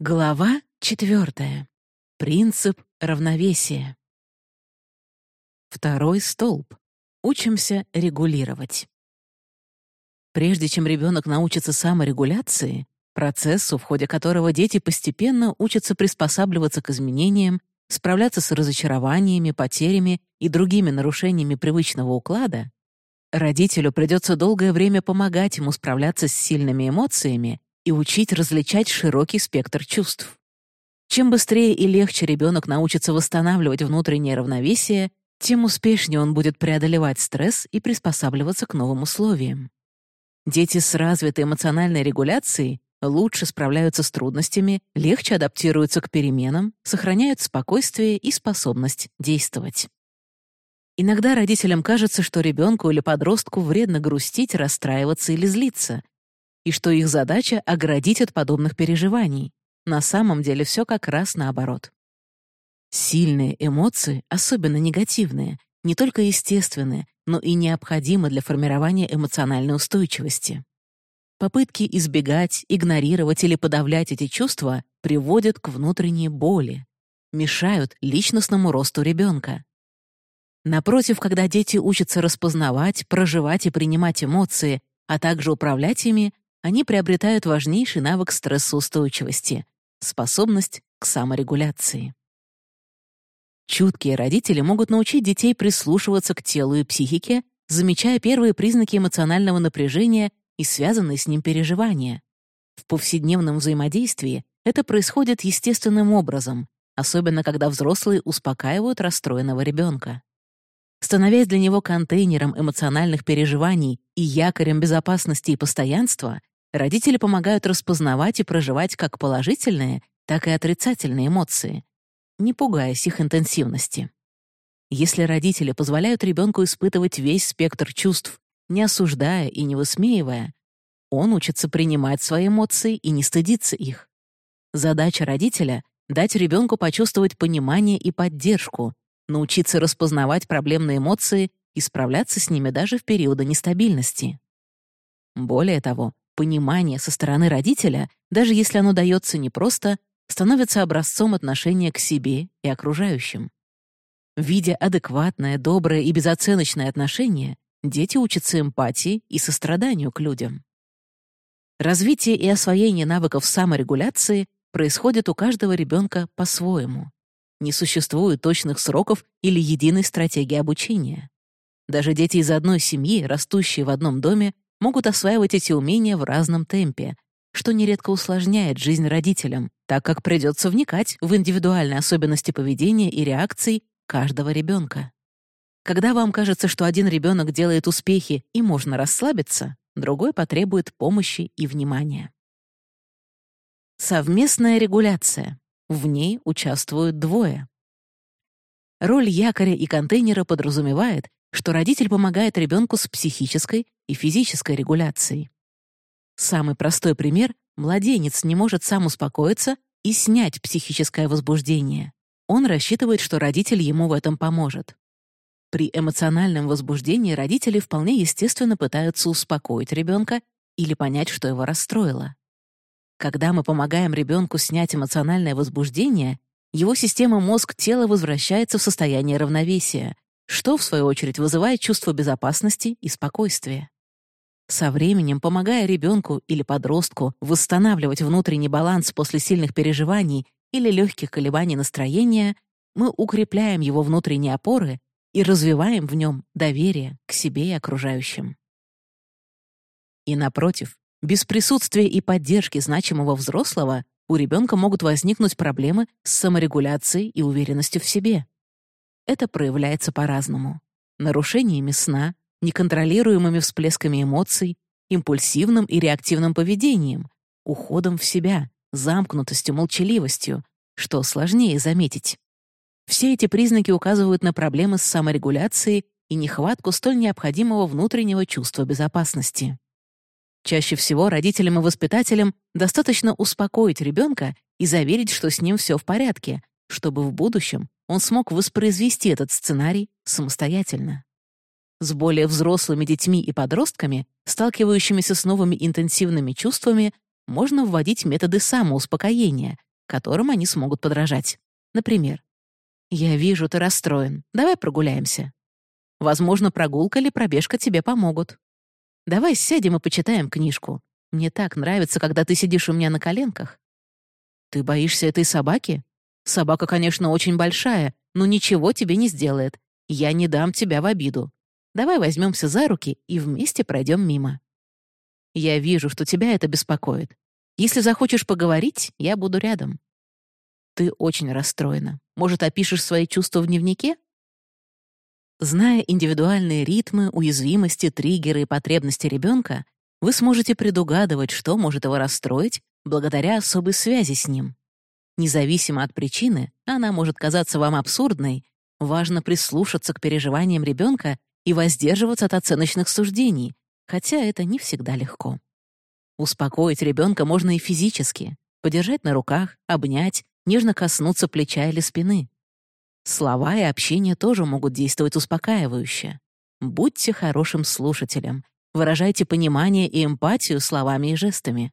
Глава четвертая. Принцип равновесия. Второй столб. Учимся регулировать. Прежде чем ребенок научится саморегуляции, процессу, в ходе которого дети постепенно учатся приспосабливаться к изменениям, справляться с разочарованиями, потерями и другими нарушениями привычного уклада, родителю придется долгое время помогать ему справляться с сильными эмоциями и учить различать широкий спектр чувств. Чем быстрее и легче ребенок научится восстанавливать внутреннее равновесие, тем успешнее он будет преодолевать стресс и приспосабливаться к новым условиям. Дети с развитой эмоциональной регуляцией лучше справляются с трудностями, легче адаптируются к переменам, сохраняют спокойствие и способность действовать. Иногда родителям кажется, что ребенку или подростку вредно грустить, расстраиваться или злиться, и что их задача — оградить от подобных переживаний. На самом деле все как раз наоборот. Сильные эмоции, особенно негативные, не только естественные, но и необходимы для формирования эмоциональной устойчивости. Попытки избегать, игнорировать или подавлять эти чувства приводят к внутренней боли, мешают личностному росту ребенка. Напротив, когда дети учатся распознавать, проживать и принимать эмоции, а также управлять ими, они приобретают важнейший навык стрессоустойчивости — способность к саморегуляции. Чуткие родители могут научить детей прислушиваться к телу и психике, замечая первые признаки эмоционального напряжения и связанные с ним переживания. В повседневном взаимодействии это происходит естественным образом, особенно когда взрослые успокаивают расстроенного ребенка. Становясь для него контейнером эмоциональных переживаний и якорем безопасности и постоянства, родители помогают распознавать и проживать как положительные, так и отрицательные эмоции, не пугаясь их интенсивности. Если родители позволяют ребенку испытывать весь спектр чувств, не осуждая и не высмеивая, он учится принимать свои эмоции и не стыдиться их. Задача родителя — дать ребенку почувствовать понимание и поддержку, научиться распознавать проблемные эмоции и справляться с ними даже в периоды нестабильности. Более того, понимание со стороны родителя, даже если оно дается непросто, становится образцом отношения к себе и окружающим. Видя адекватное, доброе и безоценочное отношение, дети учатся эмпатии и состраданию к людям. Развитие и освоение навыков саморегуляции происходит у каждого ребенка по-своему. Не существует точных сроков или единой стратегии обучения. Даже дети из одной семьи, растущие в одном доме, могут осваивать эти умения в разном темпе, что нередко усложняет жизнь родителям, так как придется вникать в индивидуальные особенности поведения и реакций каждого ребенка. Когда вам кажется, что один ребенок делает успехи и можно расслабиться, другой потребует помощи и внимания. Совместная регуляция. В ней участвуют двое. Роль якоря и контейнера подразумевает, что родитель помогает ребенку с психической и физической регуляцией. Самый простой пример — младенец не может сам успокоиться и снять психическое возбуждение. Он рассчитывает, что родитель ему в этом поможет. При эмоциональном возбуждении родители вполне естественно пытаются успокоить ребенка или понять, что его расстроило. Когда мы помогаем ребенку снять эмоциональное возбуждение, его система мозг-тело возвращается в состояние равновесия, что, в свою очередь, вызывает чувство безопасности и спокойствия. Со временем, помогая ребенку или подростку восстанавливать внутренний баланс после сильных переживаний или легких колебаний настроения, мы укрепляем его внутренние опоры и развиваем в нем доверие к себе и окружающим. И напротив, без присутствия и поддержки значимого взрослого у ребенка могут возникнуть проблемы с саморегуляцией и уверенностью в себе. Это проявляется по-разному. Нарушениями сна, неконтролируемыми всплесками эмоций, импульсивным и реактивным поведением, уходом в себя, замкнутостью, молчаливостью, что сложнее заметить. Все эти признаки указывают на проблемы с саморегуляцией и нехватку столь необходимого внутреннего чувства безопасности. Чаще всего родителям и воспитателям достаточно успокоить ребенка и заверить, что с ним все в порядке, чтобы в будущем он смог воспроизвести этот сценарий самостоятельно. С более взрослыми детьми и подростками, сталкивающимися с новыми интенсивными чувствами, можно вводить методы самоуспокоения, которым они смогут подражать. Например, «Я вижу, ты расстроен. Давай прогуляемся». Возможно, прогулка или пробежка тебе помогут. Давай сядем и почитаем книжку. Мне так нравится, когда ты сидишь у меня на коленках. Ты боишься этой собаки? Собака, конечно, очень большая, но ничего тебе не сделает. Я не дам тебя в обиду. Давай возьмемся за руки и вместе пройдем мимо. Я вижу, что тебя это беспокоит. Если захочешь поговорить, я буду рядом. Ты очень расстроена. Может, опишешь свои чувства в дневнике? Зная индивидуальные ритмы, уязвимости, триггеры и потребности ребенка, вы сможете предугадывать, что может его расстроить благодаря особой связи с ним. Независимо от причины, она может казаться вам абсурдной, важно прислушаться к переживаниям ребенка и воздерживаться от оценочных суждений, хотя это не всегда легко. Успокоить ребенка можно и физически, подержать на руках, обнять, нежно коснуться плеча или спины. Слова и общение тоже могут действовать успокаивающе. Будьте хорошим слушателем, выражайте понимание и эмпатию словами и жестами.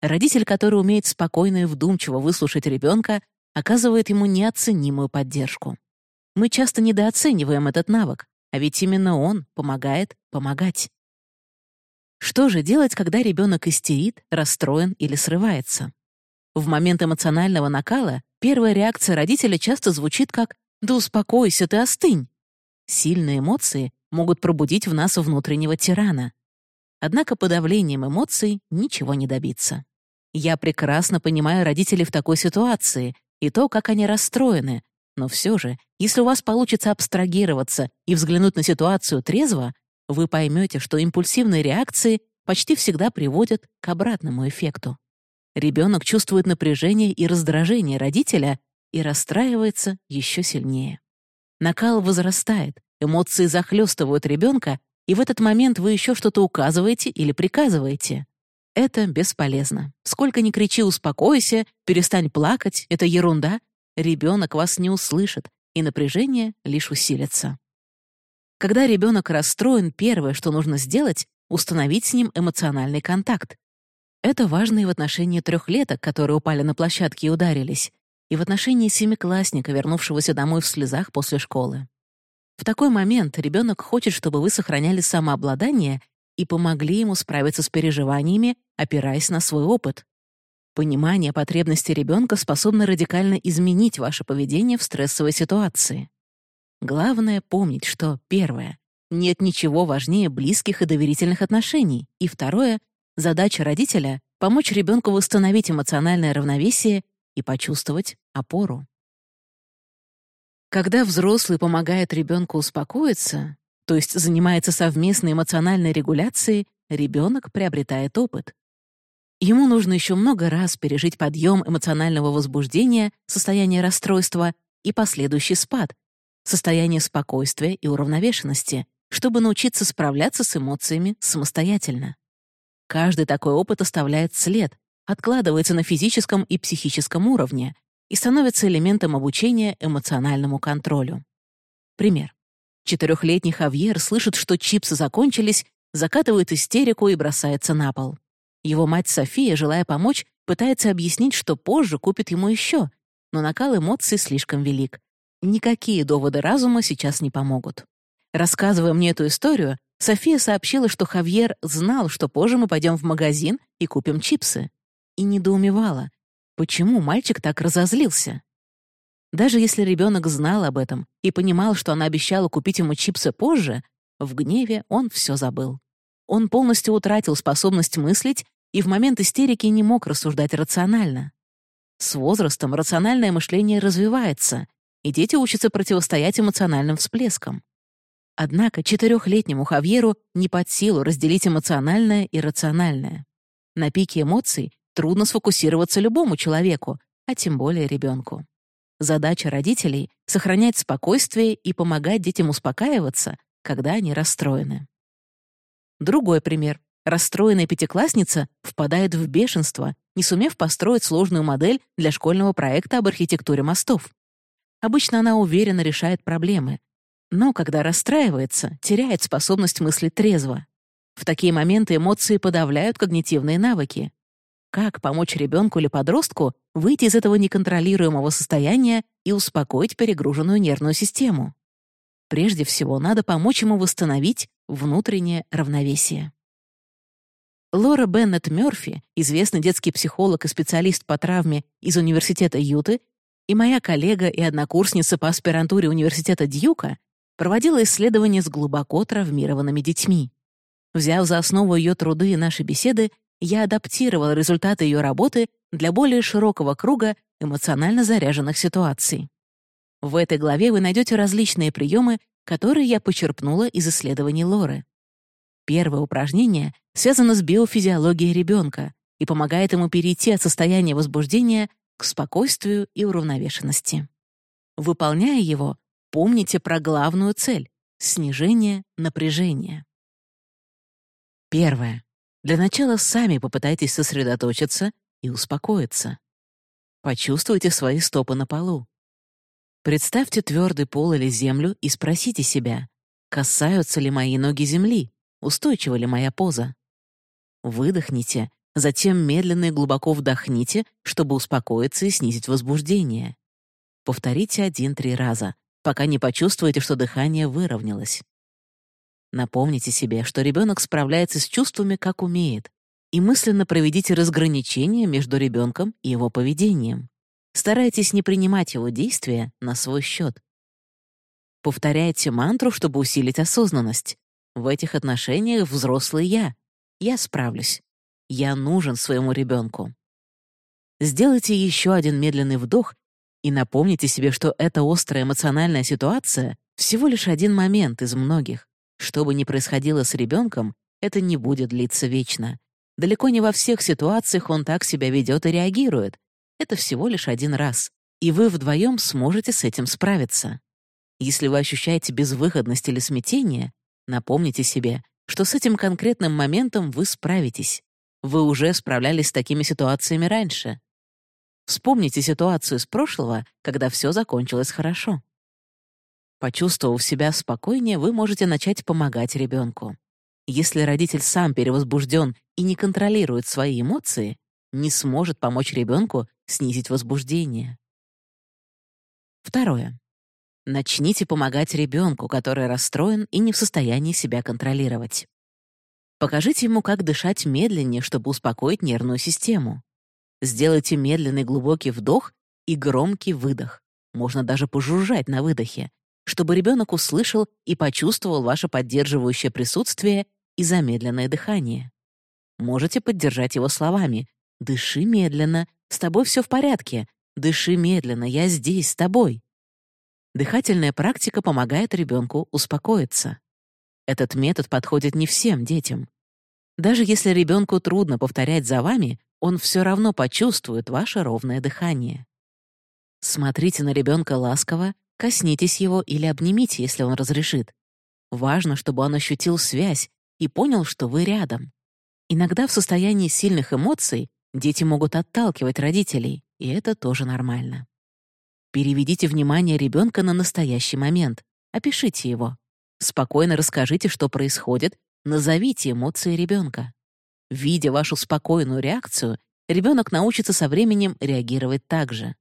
Родитель, который умеет спокойно и вдумчиво выслушать ребенка, оказывает ему неоценимую поддержку. Мы часто недооцениваем этот навык, а ведь именно он помогает помогать. Что же делать, когда ребенок истерит, расстроен или срывается? В момент эмоционального накала первая реакция родителя часто звучит как «Да успокойся, ты остынь». Сильные эмоции могут пробудить в нас внутреннего тирана. Однако подавлением эмоций ничего не добиться. Я прекрасно понимаю родителей в такой ситуации и то, как они расстроены, но все же, если у вас получится абстрагироваться и взглянуть на ситуацию трезво, вы поймете, что импульсивные реакции почти всегда приводят к обратному эффекту. Ребенок чувствует напряжение и раздражение родителя и расстраивается еще сильнее. Накал возрастает, эмоции захлестывают ребенка, и в этот момент вы еще что-то указываете или приказываете. Это бесполезно. Сколько ни кричи «успокойся», «перестань плакать», это ерунда, ребенок вас не услышит, и напряжение лишь усилится. Когда ребенок расстроен, первое, что нужно сделать, установить с ним эмоциональный контакт. Это важно и в отношении трехлеток, которые упали на площадке и ударились, и в отношении семиклассника, вернувшегося домой в слезах после школы. В такой момент ребенок хочет, чтобы вы сохраняли самообладание и помогли ему справиться с переживаниями, опираясь на свой опыт. Понимание потребностей ребенка способно радикально изменить ваше поведение в стрессовой ситуации. Главное помнить, что первое — нет ничего важнее близких и доверительных отношений, и второе — задача родителя — помочь ребенку восстановить эмоциональное равновесие и почувствовать опору. Когда взрослый помогает ребенку успокоиться, то есть занимается совместной эмоциональной регуляцией, ребенок приобретает опыт. Ему нужно еще много раз пережить подъем эмоционального возбуждения, состояние расстройства и последующий спад, состояние спокойствия и уравновешенности, чтобы научиться справляться с эмоциями самостоятельно. Каждый такой опыт оставляет след, откладывается на физическом и психическом уровне и становится элементом обучения эмоциональному контролю. Пример. Четырехлетний Хавьер слышит, что чипсы закончились, закатывает истерику и бросается на пол. Его мать София, желая помочь, пытается объяснить, что позже купит ему еще, но накал эмоций слишком велик. Никакие доводы разума сейчас не помогут. Рассказывая мне эту историю, София сообщила, что Хавьер знал, что позже мы пойдем в магазин и купим чипсы. И недоумевала, почему мальчик так разозлился. Даже если ребенок знал об этом и понимал, что она обещала купить ему чипсы позже, в гневе он все забыл. Он полностью утратил способность мыслить и в момент истерики не мог рассуждать рационально. С возрастом рациональное мышление развивается, и дети учатся противостоять эмоциональным всплескам. Однако четырехлетнему Хавьеру не под силу разделить эмоциональное и рациональное. На пике эмоций трудно сфокусироваться любому человеку, а тем более ребенку. Задача родителей — сохранять спокойствие и помогать детям успокаиваться, когда они расстроены. Другой пример. Расстроенная пятиклассница впадает в бешенство, не сумев построить сложную модель для школьного проекта об архитектуре мостов. Обычно она уверенно решает проблемы, но когда расстраивается, теряет способность мыслить трезво. В такие моменты эмоции подавляют когнитивные навыки. Как помочь ребенку или подростку выйти из этого неконтролируемого состояния и успокоить перегруженную нервную систему? Прежде всего, надо помочь ему восстановить внутреннее равновесие. Лора Беннет Мёрфи, известный детский психолог и специалист по травме из Университета Юты, и моя коллега и однокурсница по аспирантуре Университета Дьюка проводила исследования с глубоко травмированными детьми. Взяв за основу ее труды и наши беседы, я адаптировала результаты ее работы для более широкого круга эмоционально заряженных ситуаций. В этой главе вы найдете различные приемы, которые я почерпнула из исследований Лоры. Первое упражнение связано с биофизиологией ребенка и помогает ему перейти от состояния возбуждения к спокойствию и уравновешенности. Выполняя его, помните про главную цель — снижение напряжения. Первое. Для начала сами попытайтесь сосредоточиться и успокоиться. Почувствуйте свои стопы на полу. Представьте твердый пол или землю и спросите себя, касаются ли мои ноги земли, устойчива ли моя поза. Выдохните, затем медленно и глубоко вдохните, чтобы успокоиться и снизить возбуждение. Повторите один-три раза, пока не почувствуете, что дыхание выровнялось. Напомните себе, что ребенок справляется с чувствами, как умеет, и мысленно проведите разграничение между ребенком и его поведением. Старайтесь не принимать его действия на свой счет. Повторяйте мантру, чтобы усилить осознанность. В этих отношениях взрослый я. Я справлюсь. Я нужен своему ребенку. Сделайте еще один медленный вдох и напомните себе, что эта острая эмоциональная ситуация всего лишь один момент из многих. Что бы ни происходило с ребенком, это не будет длиться вечно. Далеко не во всех ситуациях он так себя ведет и реагирует. Это всего лишь один раз. И вы вдвоем сможете с этим справиться. Если вы ощущаете безвыходность или смятение, напомните себе, что с этим конкретным моментом вы справитесь. Вы уже справлялись с такими ситуациями раньше. Вспомните ситуацию с прошлого, когда все закончилось хорошо. Почувствовав себя спокойнее, вы можете начать помогать ребенку. Если родитель сам перевозбужден и не контролирует свои эмоции, не сможет помочь ребенку снизить возбуждение. Второе. Начните помогать ребенку, который расстроен и не в состоянии себя контролировать. Покажите ему, как дышать медленнее, чтобы успокоить нервную систему. Сделайте медленный глубокий вдох и громкий выдох. Можно даже пожужжать на выдохе, чтобы ребенок услышал и почувствовал ваше поддерживающее присутствие и замедленное дыхание. Можете поддержать его словами «Дыши медленно, с тобой все в порядке, дыши медленно, я здесь, с тобой». Дыхательная практика помогает ребенку успокоиться. Этот метод подходит не всем детям. Даже если ребенку трудно повторять за вами, он все равно почувствует ваше ровное дыхание. Смотрите на ребенка ласково Коснитесь его или обнимите, если он разрешит. Важно, чтобы он ощутил связь и понял, что вы рядом. Иногда в состоянии сильных эмоций дети могут отталкивать родителей, и это тоже нормально. Переведите внимание ребенка на настоящий момент. Опишите его. Спокойно расскажите, что происходит, назовите эмоции ребенка. Видя вашу спокойную реакцию, ребенок научится со временем реагировать так же.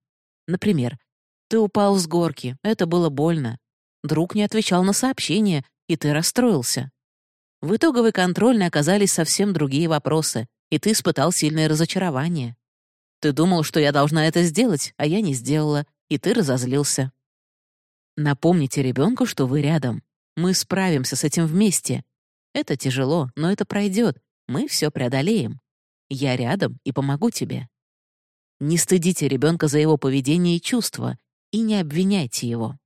Например, ты упал с горки, это было больно. Друг не отвечал на сообщения, и ты расстроился. В итоговой контрольной оказались совсем другие вопросы, и ты испытал сильное разочарование. Ты думал, что я должна это сделать, а я не сделала, и ты разозлился. Напомните ребенку, что вы рядом. Мы справимся с этим вместе. Это тяжело, но это пройдет. Мы все преодолеем. Я рядом и помогу тебе. Не стыдите ребенка за его поведение и чувства, и не обвиняйте его.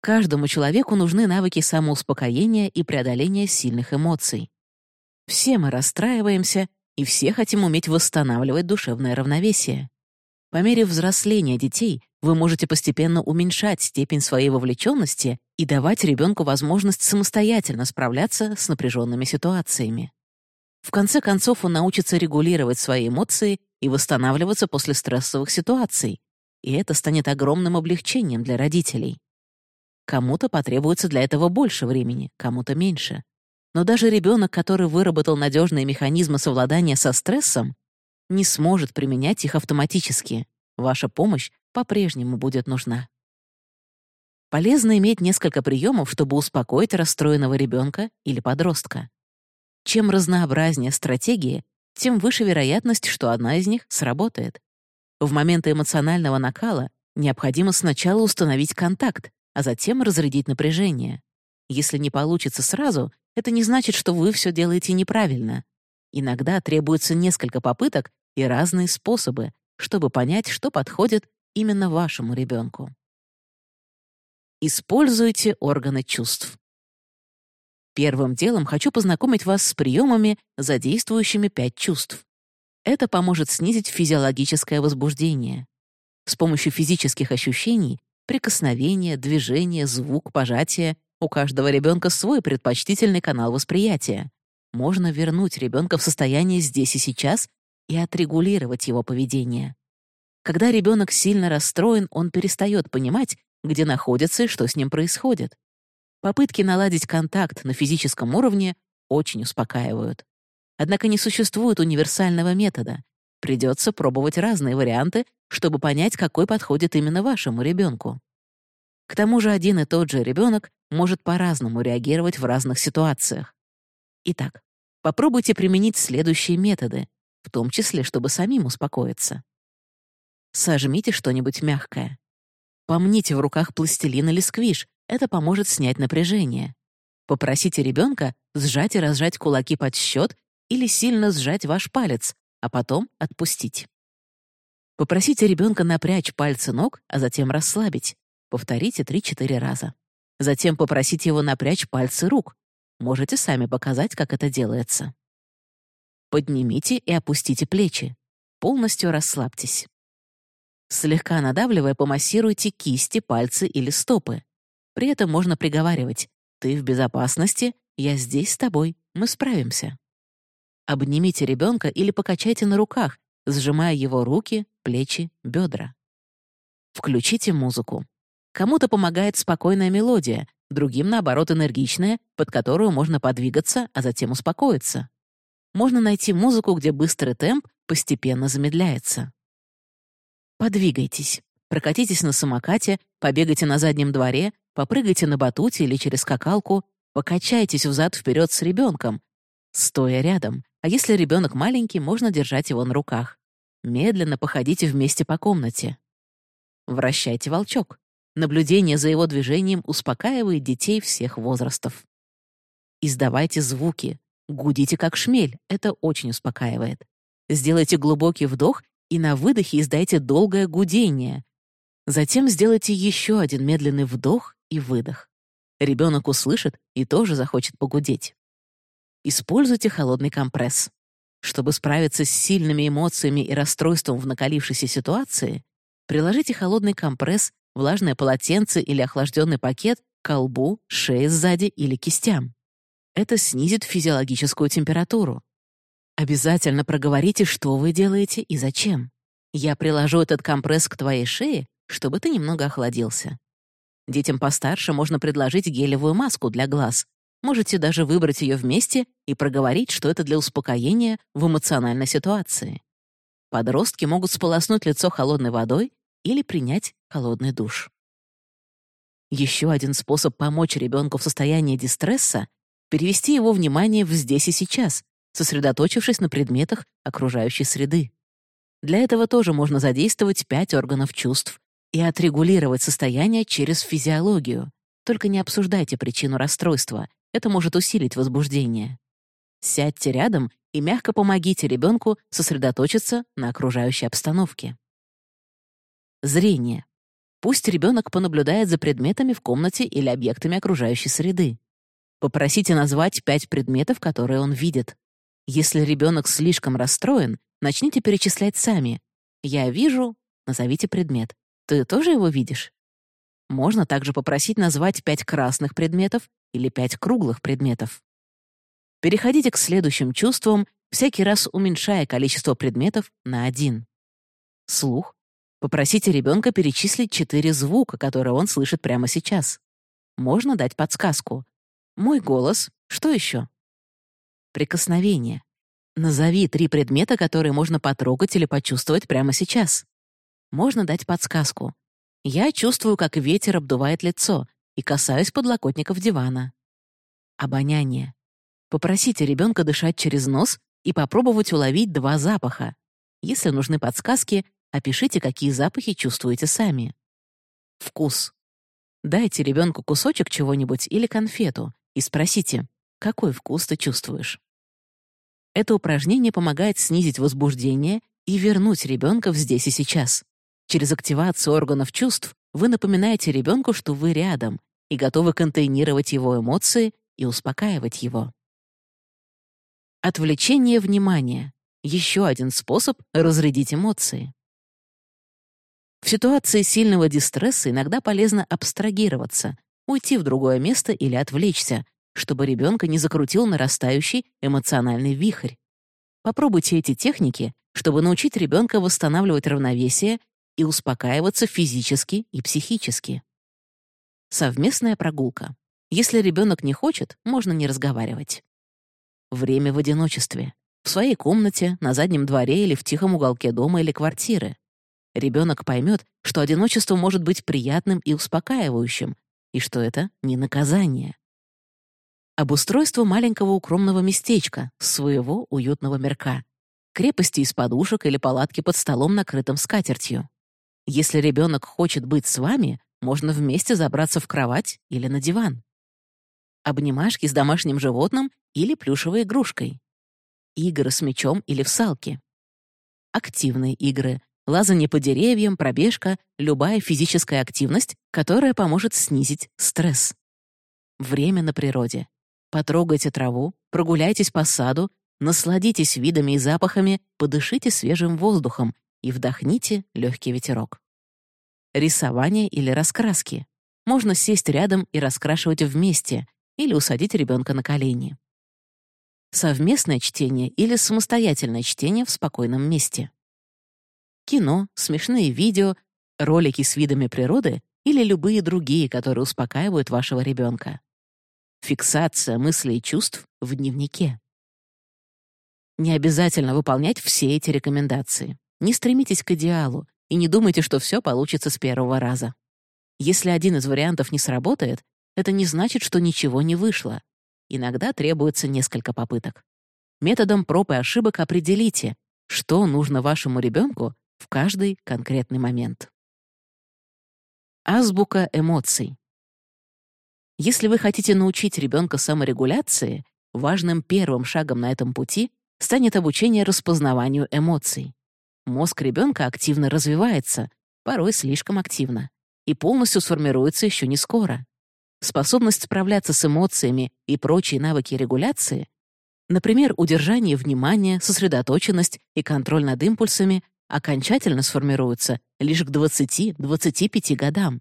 Каждому человеку нужны навыки самоуспокоения и преодоления сильных эмоций. Все мы расстраиваемся, и все хотим уметь восстанавливать душевное равновесие. По мере взросления детей вы можете постепенно уменьшать степень своей вовлеченности и давать ребенку возможность самостоятельно справляться с напряженными ситуациями. В конце концов, он научится регулировать свои эмоции и восстанавливаться после стрессовых ситуаций, и это станет огромным облегчением для родителей. Кому-то потребуется для этого больше времени, кому-то меньше. Но даже ребенок, который выработал надежные механизмы совладания со стрессом, не сможет применять их автоматически. Ваша помощь по-прежнему будет нужна. Полезно иметь несколько приемов, чтобы успокоить расстроенного ребенка или подростка. Чем разнообразнее стратегии, тем выше вероятность, что одна из них сработает. В моменты эмоционального накала необходимо сначала установить контакт, а затем разрядить напряжение. Если не получится сразу, это не значит, что вы все делаете неправильно. Иногда требуется несколько попыток и разные способы, чтобы понять, что подходит именно вашему ребенку. Используйте органы чувств. Первым делом хочу познакомить вас с приемами, задействующими пять чувств. Это поможет снизить физиологическое возбуждение. С помощью физических ощущений — прикосновения, движения, звук, пожатие — у каждого ребенка свой предпочтительный канал восприятия. Можно вернуть ребенка в состояние здесь и сейчас и отрегулировать его поведение. Когда ребенок сильно расстроен, он перестает понимать, где находится и что с ним происходит. Попытки наладить контакт на физическом уровне очень успокаивают. Однако не существует универсального метода. Придется пробовать разные варианты, чтобы понять, какой подходит именно вашему ребенку. К тому же один и тот же ребенок может по-разному реагировать в разных ситуациях. Итак, попробуйте применить следующие методы, в том числе, чтобы самим успокоиться. Сожмите что-нибудь мягкое. Помните в руках пластилин или сквиш, это поможет снять напряжение. Попросите ребенка сжать и разжать кулаки под счет или сильно сжать ваш палец, а потом отпустить. Попросите ребенка напрячь пальцы ног, а затем расслабить. Повторите 3-4 раза. Затем попросите его напрячь пальцы рук. Можете сами показать, как это делается. Поднимите и опустите плечи. Полностью расслабьтесь. Слегка надавливая, помассируйте кисти, пальцы или стопы. При этом можно приговаривать «Ты в безопасности, я здесь с тобой, мы справимся». Обнимите ребенка или покачайте на руках, сжимая его руки, плечи, бедра. Включите музыку. Кому-то помогает спокойная мелодия, другим, наоборот, энергичная, под которую можно подвигаться, а затем успокоиться. Можно найти музыку, где быстрый темп постепенно замедляется. Подвигайтесь. Прокатитесь на самокате, побегайте на заднем дворе, попрыгайте на батуте или через скакалку, покачайтесь взад вперед с ребенком, стоя рядом, а если ребенок маленький, можно держать его на руках. Медленно походите вместе по комнате. Вращайте волчок. Наблюдение за его движением успокаивает детей всех возрастов. Издавайте звуки. Гудите как шмель, это очень успокаивает. Сделайте глубокий вдох и на выдохе издайте долгое гудение. Затем сделайте еще один медленный вдох и выдох. Ребенок услышит и тоже захочет погудеть. Используйте холодный компресс. Чтобы справиться с сильными эмоциями и расстройством в накалившейся ситуации, приложите холодный компресс, влажное полотенце или охлажденный пакет к колбу, шее сзади или кистям. Это снизит физиологическую температуру. Обязательно проговорите, что вы делаете и зачем. Я приложу этот компресс к твоей шее, чтобы ты немного охладился. Детям постарше можно предложить гелевую маску для глаз. Можете даже выбрать ее вместе и проговорить, что это для успокоения в эмоциональной ситуации. Подростки могут сполоснуть лицо холодной водой или принять холодный душ. Еще один способ помочь ребенку в состоянии дистресса — перевести его внимание в здесь и сейчас, сосредоточившись на предметах окружающей среды. Для этого тоже можно задействовать пять органов чувств и отрегулировать состояние через физиологию. Только не обсуждайте причину расстройства, это может усилить возбуждение. Сядьте рядом и мягко помогите ребенку сосредоточиться на окружающей обстановке. Зрение. Пусть ребенок понаблюдает за предметами в комнате или объектами окружающей среды. Попросите назвать пять предметов, которые он видит. Если ребенок слишком расстроен, начните перечислять сами. «Я вижу», назовите предмет. «Ты тоже его видишь?» Можно также попросить назвать пять красных предметов или пять круглых предметов. Переходите к следующим чувствам, всякий раз уменьшая количество предметов на один. Слух. Попросите ребенка перечислить четыре звука, которые он слышит прямо сейчас. Можно дать подсказку. Мой голос. Что еще? Прикосновение. Назови три предмета, которые можно потрогать или почувствовать прямо сейчас. Можно дать подсказку. Я чувствую, как ветер обдувает лицо и касаюсь подлокотников дивана. Обоняние. Попросите ребенка дышать через нос и попробовать уловить два запаха. Если нужны подсказки, опишите, какие запахи чувствуете сами. Вкус. Дайте ребенку кусочек чего-нибудь или конфету и спросите, какой вкус ты чувствуешь. Это упражнение помогает снизить возбуждение и вернуть ребенка в здесь и сейчас. Через активацию органов чувств вы напоминаете ребенку, что вы рядом и готовы контейнировать его эмоции и успокаивать его. Отвлечение внимания — еще один способ разрядить эмоции. В ситуации сильного дистресса иногда полезно абстрагироваться, уйти в другое место или отвлечься, чтобы ребенка не закрутил нарастающий эмоциональный вихрь. Попробуйте эти техники, чтобы научить ребенка восстанавливать равновесие и успокаиваться физически и психически. Совместная прогулка. Если ребенок не хочет, можно не разговаривать. Время в одиночестве. В своей комнате, на заднем дворе или в тихом уголке дома или квартиры. Ребенок поймет, что одиночество может быть приятным и успокаивающим, и что это не наказание. Обустройство маленького укромного местечка, своего уютного мирка. Крепости из подушек или палатки под столом, накрытым скатертью. Если ребенок хочет быть с вами, можно вместе забраться в кровать или на диван. Обнимашки с домашним животным или плюшевой игрушкой. Игры с мячом или в салке. Активные игры. Лазание по деревьям, пробежка, любая физическая активность, которая поможет снизить стресс. Время на природе. Потрогайте траву, прогуляйтесь по саду, насладитесь видами и запахами, подышите свежим воздухом и вдохните легкий ветерок. Рисование или раскраски. Можно сесть рядом и раскрашивать вместе или усадить ребенка на колени совместное чтение или самостоятельное чтение в спокойном месте. Кино, смешные видео, ролики с видами природы или любые другие, которые успокаивают вашего ребенка. Фиксация мыслей и чувств в дневнике. Не обязательно выполнять все эти рекомендации. Не стремитесь к идеалу и не думайте, что все получится с первого раза. Если один из вариантов не сработает, это не значит, что ничего не вышло. Иногда требуется несколько попыток. Методом проб и ошибок определите, что нужно вашему ребенку в каждый конкретный момент. Азбука эмоций. Если вы хотите научить ребенка саморегуляции, важным первым шагом на этом пути станет обучение распознаванию эмоций. Мозг ребенка активно развивается, порой слишком активно, и полностью сформируется еще не скоро способность справляться с эмоциями и прочие навыки регуляции, например, удержание внимания, сосредоточенность и контроль над импульсами, окончательно сформируются лишь к 20-25 годам.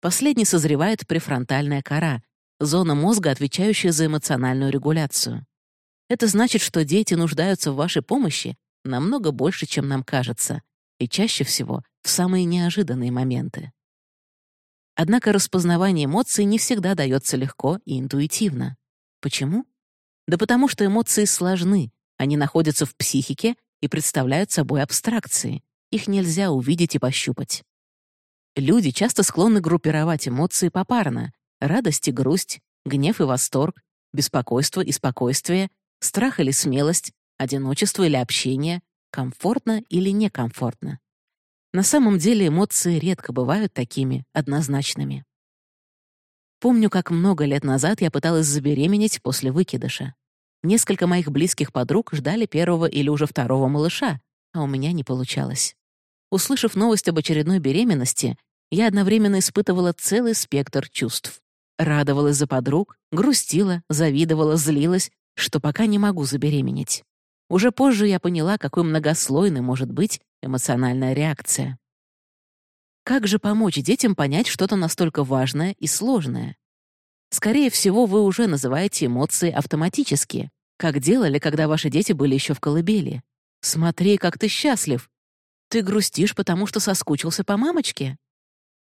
Последний созревает префронтальная кора, зона мозга, отвечающая за эмоциональную регуляцию. Это значит, что дети нуждаются в вашей помощи намного больше, чем нам кажется, и чаще всего в самые неожиданные моменты. Однако распознавание эмоций не всегда дается легко и интуитивно. Почему? Да потому что эмоции сложны, они находятся в психике и представляют собой абстракции. Их нельзя увидеть и пощупать. Люди часто склонны группировать эмоции попарно — радость и грусть, гнев и восторг, беспокойство и спокойствие, страх или смелость, одиночество или общение, комфортно или некомфортно. На самом деле эмоции редко бывают такими однозначными. Помню, как много лет назад я пыталась забеременеть после выкидыша. Несколько моих близких подруг ждали первого или уже второго малыша, а у меня не получалось. Услышав новость об очередной беременности, я одновременно испытывала целый спектр чувств. Радовалась за подруг, грустила, завидовала, злилась, что пока не могу забеременеть. Уже позже я поняла, какой многослойной может быть эмоциональная реакция. Как же помочь детям понять что-то настолько важное и сложное? Скорее всего, вы уже называете эмоции автоматически, как делали, когда ваши дети были еще в колыбели. «Смотри, как ты счастлив! Ты грустишь, потому что соскучился по мамочке?»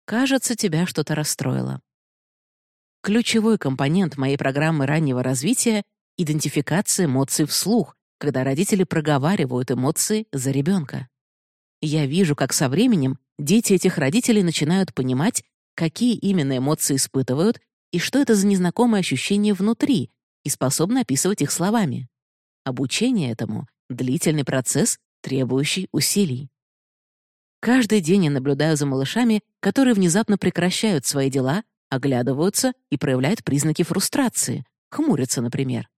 Кажется, тебя что-то расстроило. Ключевой компонент моей программы раннего развития — идентификация эмоций вслух, когда родители проговаривают эмоции за ребенка. Я вижу, как со временем дети этих родителей начинают понимать, какие именно эмоции испытывают и что это за незнакомые ощущения внутри, и способны описывать их словами. Обучение этому — длительный процесс, требующий усилий. Каждый день я наблюдаю за малышами, которые внезапно прекращают свои дела, оглядываются и проявляют признаки фрустрации, хмурятся, например.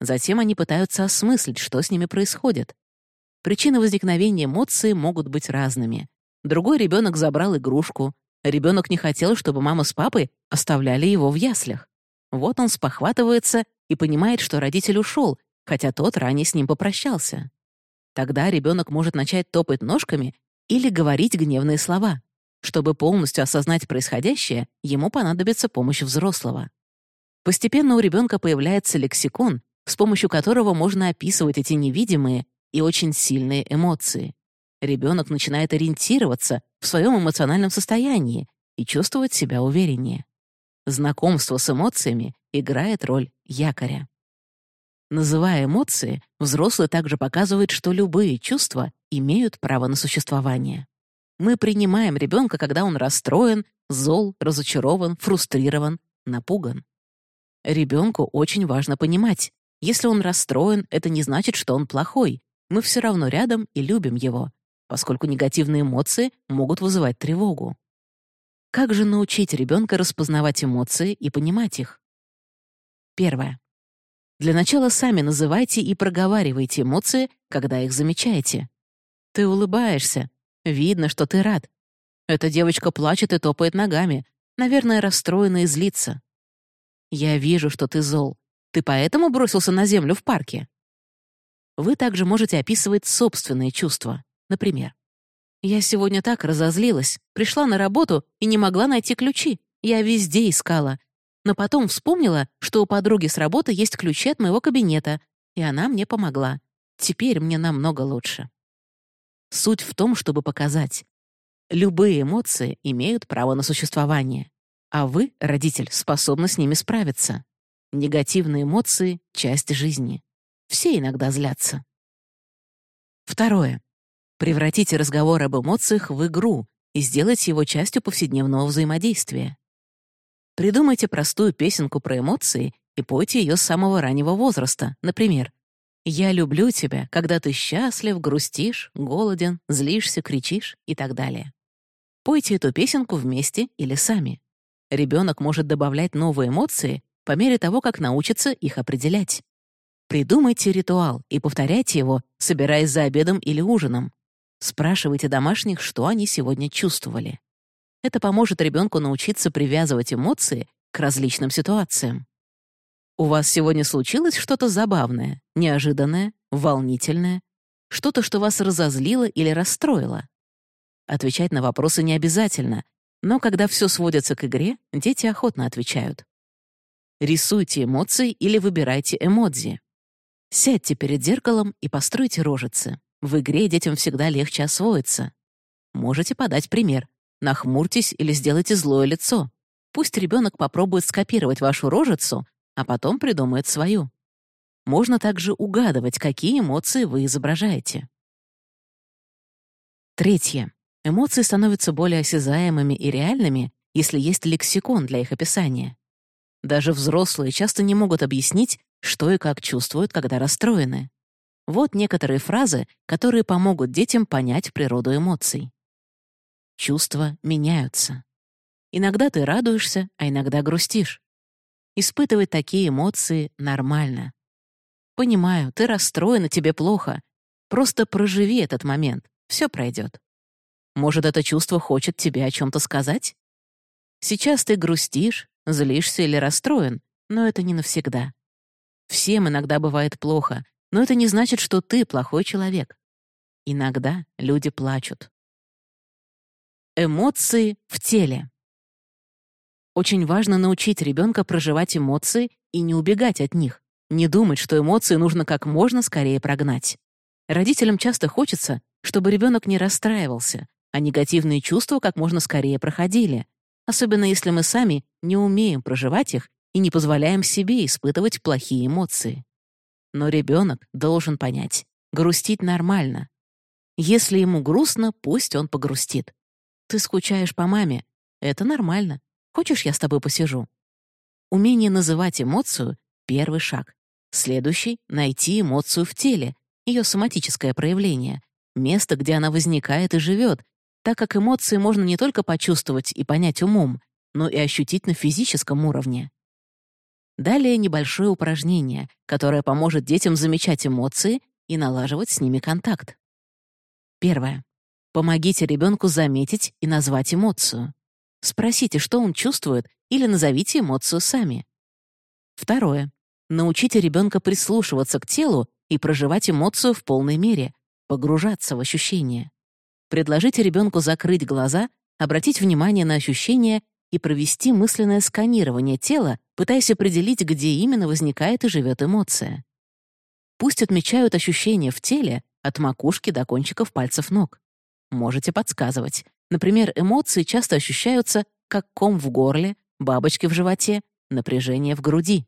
Затем они пытаются осмыслить, что с ними происходит. Причины возникновения эмоций могут быть разными. Другой ребенок забрал игрушку, ребенок не хотел, чтобы мама с папой оставляли его в яслях. Вот он спохватывается и понимает, что родитель ушел, хотя тот ранее с ним попрощался. Тогда ребенок может начать топать ножками или говорить гневные слова. Чтобы полностью осознать происходящее, ему понадобится помощь взрослого. Постепенно у ребенка появляется лексикон, с помощью которого можно описывать эти невидимые и очень сильные эмоции. Ребенок начинает ориентироваться в своем эмоциональном состоянии и чувствовать себя увереннее. Знакомство с эмоциями играет роль якоря. Называя эмоции, взрослый также показывает, что любые чувства имеют право на существование. Мы принимаем ребенка, когда он расстроен, зол, разочарован, фрустрирован, напуган. Ребенку очень важно понимать, если он расстроен, это не значит, что он плохой. Мы все равно рядом и любим его, поскольку негативные эмоции могут вызывать тревогу. Как же научить ребенка распознавать эмоции и понимать их? Первое. Для начала сами называйте и проговаривайте эмоции, когда их замечаете. Ты улыбаешься. Видно, что ты рад. Эта девочка плачет и топает ногами. Наверное, расстроена и злится. Я вижу, что ты зол. Ты поэтому бросился на землю в парке? Вы также можете описывать собственные чувства. Например, «Я сегодня так разозлилась, пришла на работу и не могла найти ключи. Я везде искала. Но потом вспомнила, что у подруги с работы есть ключи от моего кабинета, и она мне помогла. Теперь мне намного лучше». Суть в том, чтобы показать. Любые эмоции имеют право на существование, а вы, родитель, способны с ними справиться. Негативные эмоции — часть жизни. Все иногда злятся. Второе. Превратите разговор об эмоциях в игру и сделайте его частью повседневного взаимодействия. Придумайте простую песенку про эмоции и пойте ее с самого раннего возраста. Например, «Я люблю тебя, когда ты счастлив, грустишь, голоден, злишься, кричишь» и так далее. Пойте эту песенку вместе или сами. Ребенок может добавлять новые эмоции по мере того, как научится их определять. Придумайте ритуал и повторяйте его, собираясь за обедом или ужином. Спрашивайте домашних, что они сегодня чувствовали. Это поможет ребенку научиться привязывать эмоции к различным ситуациям. У вас сегодня случилось что-то забавное, неожиданное, волнительное, что-то, что вас разозлило или расстроило? Отвечать на вопросы не обязательно, но когда все сводится к игре, дети охотно отвечают. Рисуйте эмоции или выбирайте эмодзи. Сядьте перед зеркалом и постройте рожицы. В игре детям всегда легче освоиться. Можете подать пример. Нахмурьтесь или сделайте злое лицо. Пусть ребенок попробует скопировать вашу рожицу, а потом придумает свою. Можно также угадывать, какие эмоции вы изображаете. Третье. Эмоции становятся более осязаемыми и реальными, если есть лексикон для их описания. Даже взрослые часто не могут объяснить, что и как чувствуют, когда расстроены. Вот некоторые фразы, которые помогут детям понять природу эмоций. Чувства меняются. Иногда ты радуешься, а иногда грустишь. Испытывать такие эмоции нормально. Понимаю, ты расстроена, тебе плохо. Просто проживи этот момент, все пройдет. Может, это чувство хочет тебе о чем то сказать? Сейчас ты грустишь, злишься или расстроен, но это не навсегда. Всем иногда бывает плохо, но это не значит, что ты плохой человек. Иногда люди плачут. Эмоции в теле. Очень важно научить ребенка проживать эмоции и не убегать от них, не думать, что эмоции нужно как можно скорее прогнать. Родителям часто хочется, чтобы ребенок не расстраивался, а негативные чувства как можно скорее проходили, особенно если мы сами не умеем проживать их и не позволяем себе испытывать плохие эмоции. Но ребенок должен понять, грустить нормально. Если ему грустно, пусть он погрустит. Ты скучаешь по маме. Это нормально. Хочешь, я с тобой посижу? Умение называть эмоцию — первый шаг. Следующий — найти эмоцию в теле, ее соматическое проявление, место, где она возникает и живет, так как эмоции можно не только почувствовать и понять умом, но и ощутить на физическом уровне. Далее небольшое упражнение, которое поможет детям замечать эмоции и налаживать с ними контакт. Первое. Помогите ребенку заметить и назвать эмоцию. Спросите, что он чувствует, или назовите эмоцию сами. Второе. Научите ребенка прислушиваться к телу и проживать эмоцию в полной мере, погружаться в ощущения. Предложите ребенку закрыть глаза, обратить внимание на ощущения и провести мысленное сканирование тела, пытаясь определить, где именно возникает и живет эмоция. Пусть отмечают ощущения в теле от макушки до кончиков пальцев ног. Можете подсказывать. Например, эмоции часто ощущаются как ком в горле, бабочки в животе, напряжение в груди.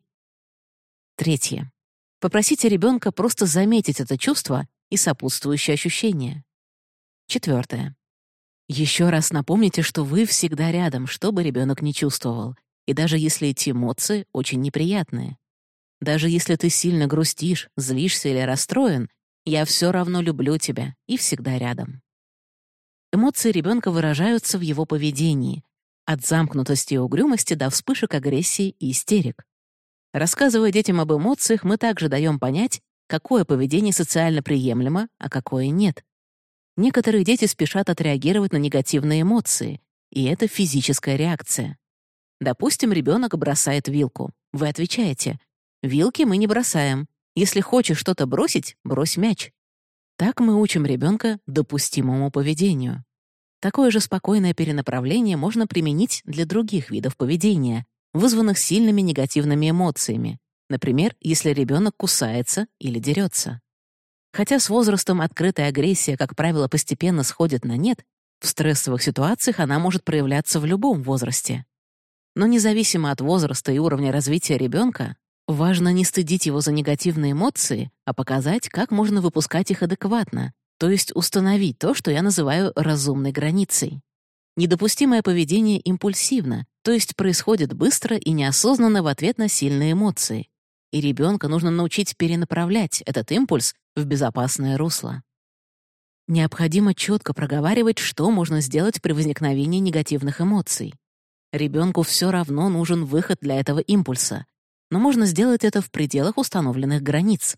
Третье. Попросите ребенка просто заметить это чувство и сопутствующие ощущения. Четвертое. Еще раз напомните, что вы всегда рядом, что бы ребенок не чувствовал, и даже если эти эмоции очень неприятные. Даже если ты сильно грустишь, злишься или расстроен, я все равно люблю тебя и всегда рядом. Эмоции ребенка выражаются в его поведении, от замкнутости и угрюмости до вспышек агрессии и истерик. Рассказывая детям об эмоциях, мы также даем понять, какое поведение социально приемлемо, а какое нет. Некоторые дети спешат отреагировать на негативные эмоции, и это физическая реакция. Допустим, ребенок бросает вилку. Вы отвечаете, «Вилки мы не бросаем. Если хочешь что-то бросить, брось мяч». Так мы учим ребенка допустимому поведению. Такое же спокойное перенаправление можно применить для других видов поведения, вызванных сильными негативными эмоциями, например, если ребенок кусается или дерется. Хотя с возрастом открытая агрессия, как правило, постепенно сходит на нет, в стрессовых ситуациях она может проявляться в любом возрасте. Но независимо от возраста и уровня развития ребенка, Важно не стыдить его за негативные эмоции, а показать, как можно выпускать их адекватно, то есть установить то, что я называю разумной границей. Недопустимое поведение импульсивно, то есть происходит быстро и неосознанно в ответ на сильные эмоции. И ребенка нужно научить перенаправлять этот импульс в безопасное русло. Необходимо четко проговаривать, что можно сделать при возникновении негативных эмоций. Ребенку все равно нужен выход для этого импульса, но можно сделать это в пределах установленных границ.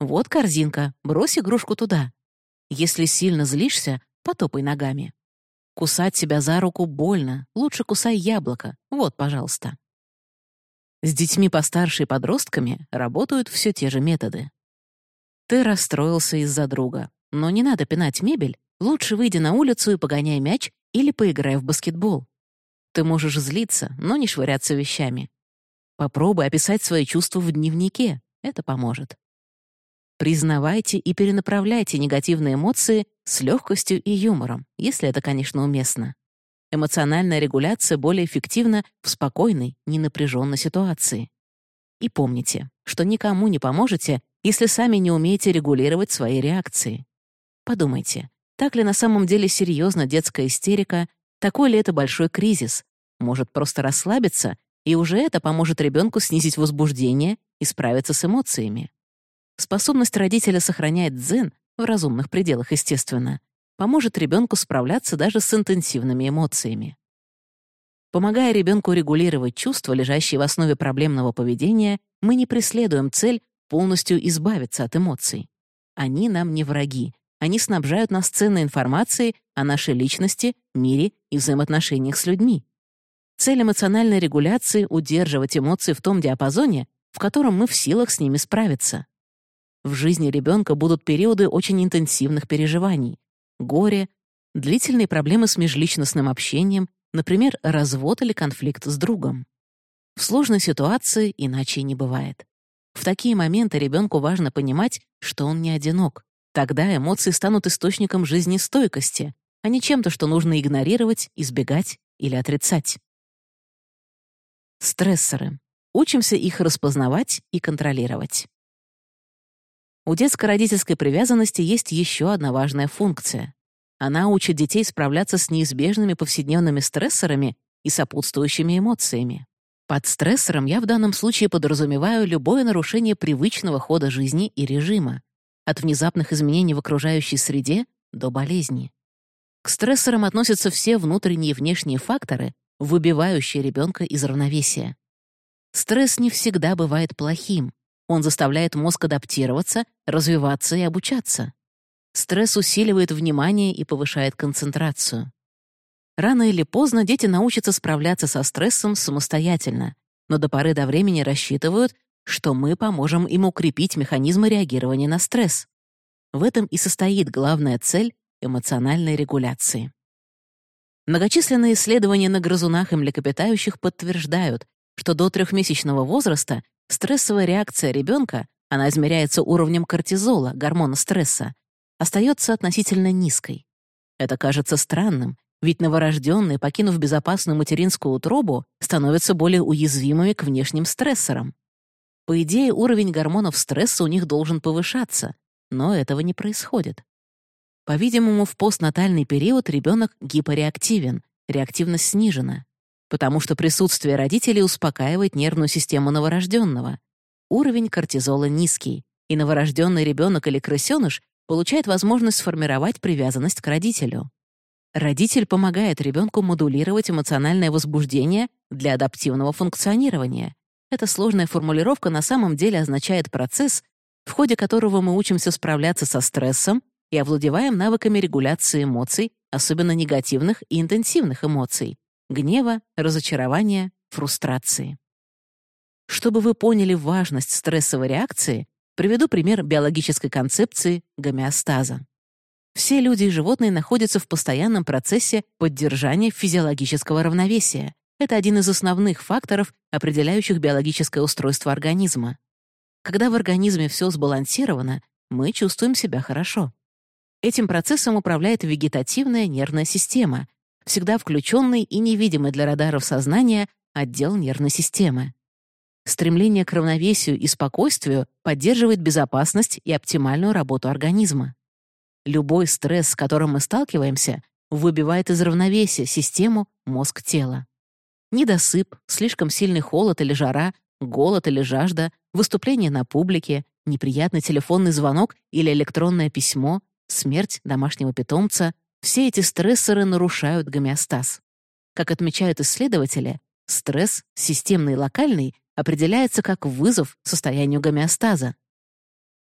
Вот корзинка, брось игрушку туда. Если сильно злишься, потопай ногами. Кусать себя за руку больно, лучше кусай яблоко. Вот, пожалуйста. С детьми постарше и подростками работают все те же методы. Ты расстроился из-за друга, но не надо пинать мебель, лучше выйди на улицу и погоняй мяч или поиграй в баскетбол. Ты можешь злиться, но не швыряться вещами. Попробуй описать свои чувства в дневнике. Это поможет. Признавайте и перенаправляйте негативные эмоции с легкостью и юмором, если это, конечно, уместно. Эмоциональная регуляция более эффективна в спокойной, ненапряженной ситуации. И помните, что никому не поможете, если сами не умеете регулировать свои реакции. Подумайте, так ли на самом деле серьезно детская истерика, такой ли это большой кризис? Может, просто расслабиться и уже это поможет ребенку снизить возбуждение и справиться с эмоциями. Способность родителя сохранять дзен, в разумных пределах, естественно, поможет ребенку справляться даже с интенсивными эмоциями. Помогая ребенку регулировать чувства, лежащие в основе проблемного поведения, мы не преследуем цель полностью избавиться от эмоций. Они нам не враги. Они снабжают нас ценной информацией о нашей личности, мире и взаимоотношениях с людьми. Цель эмоциональной регуляции — удерживать эмоции в том диапазоне, в котором мы в силах с ними справиться. В жизни ребенка будут периоды очень интенсивных переживаний. Горе, длительные проблемы с межличностным общением, например, развод или конфликт с другом. В сложной ситуации иначе не бывает. В такие моменты ребенку важно понимать, что он не одинок. Тогда эмоции станут источником жизнестойкости, а не чем-то, что нужно игнорировать, избегать или отрицать. Стрессоры. Учимся их распознавать и контролировать. У детско-родительской привязанности есть еще одна важная функция. Она учит детей справляться с неизбежными повседневными стрессорами и сопутствующими эмоциями. Под стрессором я в данном случае подразумеваю любое нарушение привычного хода жизни и режима, от внезапных изменений в окружающей среде до болезни. К стрессорам относятся все внутренние и внешние факторы, выбивающие ребенка из равновесия. Стресс не всегда бывает плохим. Он заставляет мозг адаптироваться, развиваться и обучаться. Стресс усиливает внимание и повышает концентрацию. Рано или поздно дети научатся справляться со стрессом самостоятельно, но до поры до времени рассчитывают, что мы поможем им укрепить механизмы реагирования на стресс. В этом и состоит главная цель эмоциональной регуляции. Многочисленные исследования на грызунах и млекопитающих подтверждают, что до трехмесячного возраста стрессовая реакция ребенка, она измеряется уровнем кортизола, гормона стресса, остается относительно низкой. Это кажется странным, ведь новорожденные, покинув безопасную материнскую утробу, становятся более уязвимыми к внешним стрессорам. По идее, уровень гормонов стресса у них должен повышаться, но этого не происходит. По-видимому, в постнатальный период ребенок гипореактивен, реактивность снижена, потому что присутствие родителей успокаивает нервную систему новорожденного. Уровень кортизола низкий, и новорожденный ребенок или крысеныш получает возможность сформировать привязанность к родителю. Родитель помогает ребенку модулировать эмоциональное возбуждение для адаптивного функционирования. Эта сложная формулировка на самом деле означает процесс, в ходе которого мы учимся справляться со стрессом и овладеваем навыками регуляции эмоций, особенно негативных и интенсивных эмоций — гнева, разочарования, фрустрации. Чтобы вы поняли важность стрессовой реакции, Приведу пример биологической концепции гомеостаза. Все люди и животные находятся в постоянном процессе поддержания физиологического равновесия. Это один из основных факторов, определяющих биологическое устройство организма. Когда в организме все сбалансировано, мы чувствуем себя хорошо. Этим процессом управляет вегетативная нервная система, всегда включенный и невидимый для радаров сознания отдел нервной системы. Стремление к равновесию и спокойствию поддерживает безопасность и оптимальную работу организма. Любой стресс, с которым мы сталкиваемся, выбивает из равновесия систему мозг-тело. Недосып, слишком сильный холод или жара, голод или жажда, выступление на публике, неприятный телефонный звонок или электронное письмо, смерть домашнего питомца — все эти стрессоры нарушают гомеостаз. Как отмечают исследователи, стресс, системный и локальный, определяется как вызов состоянию гомеостаза.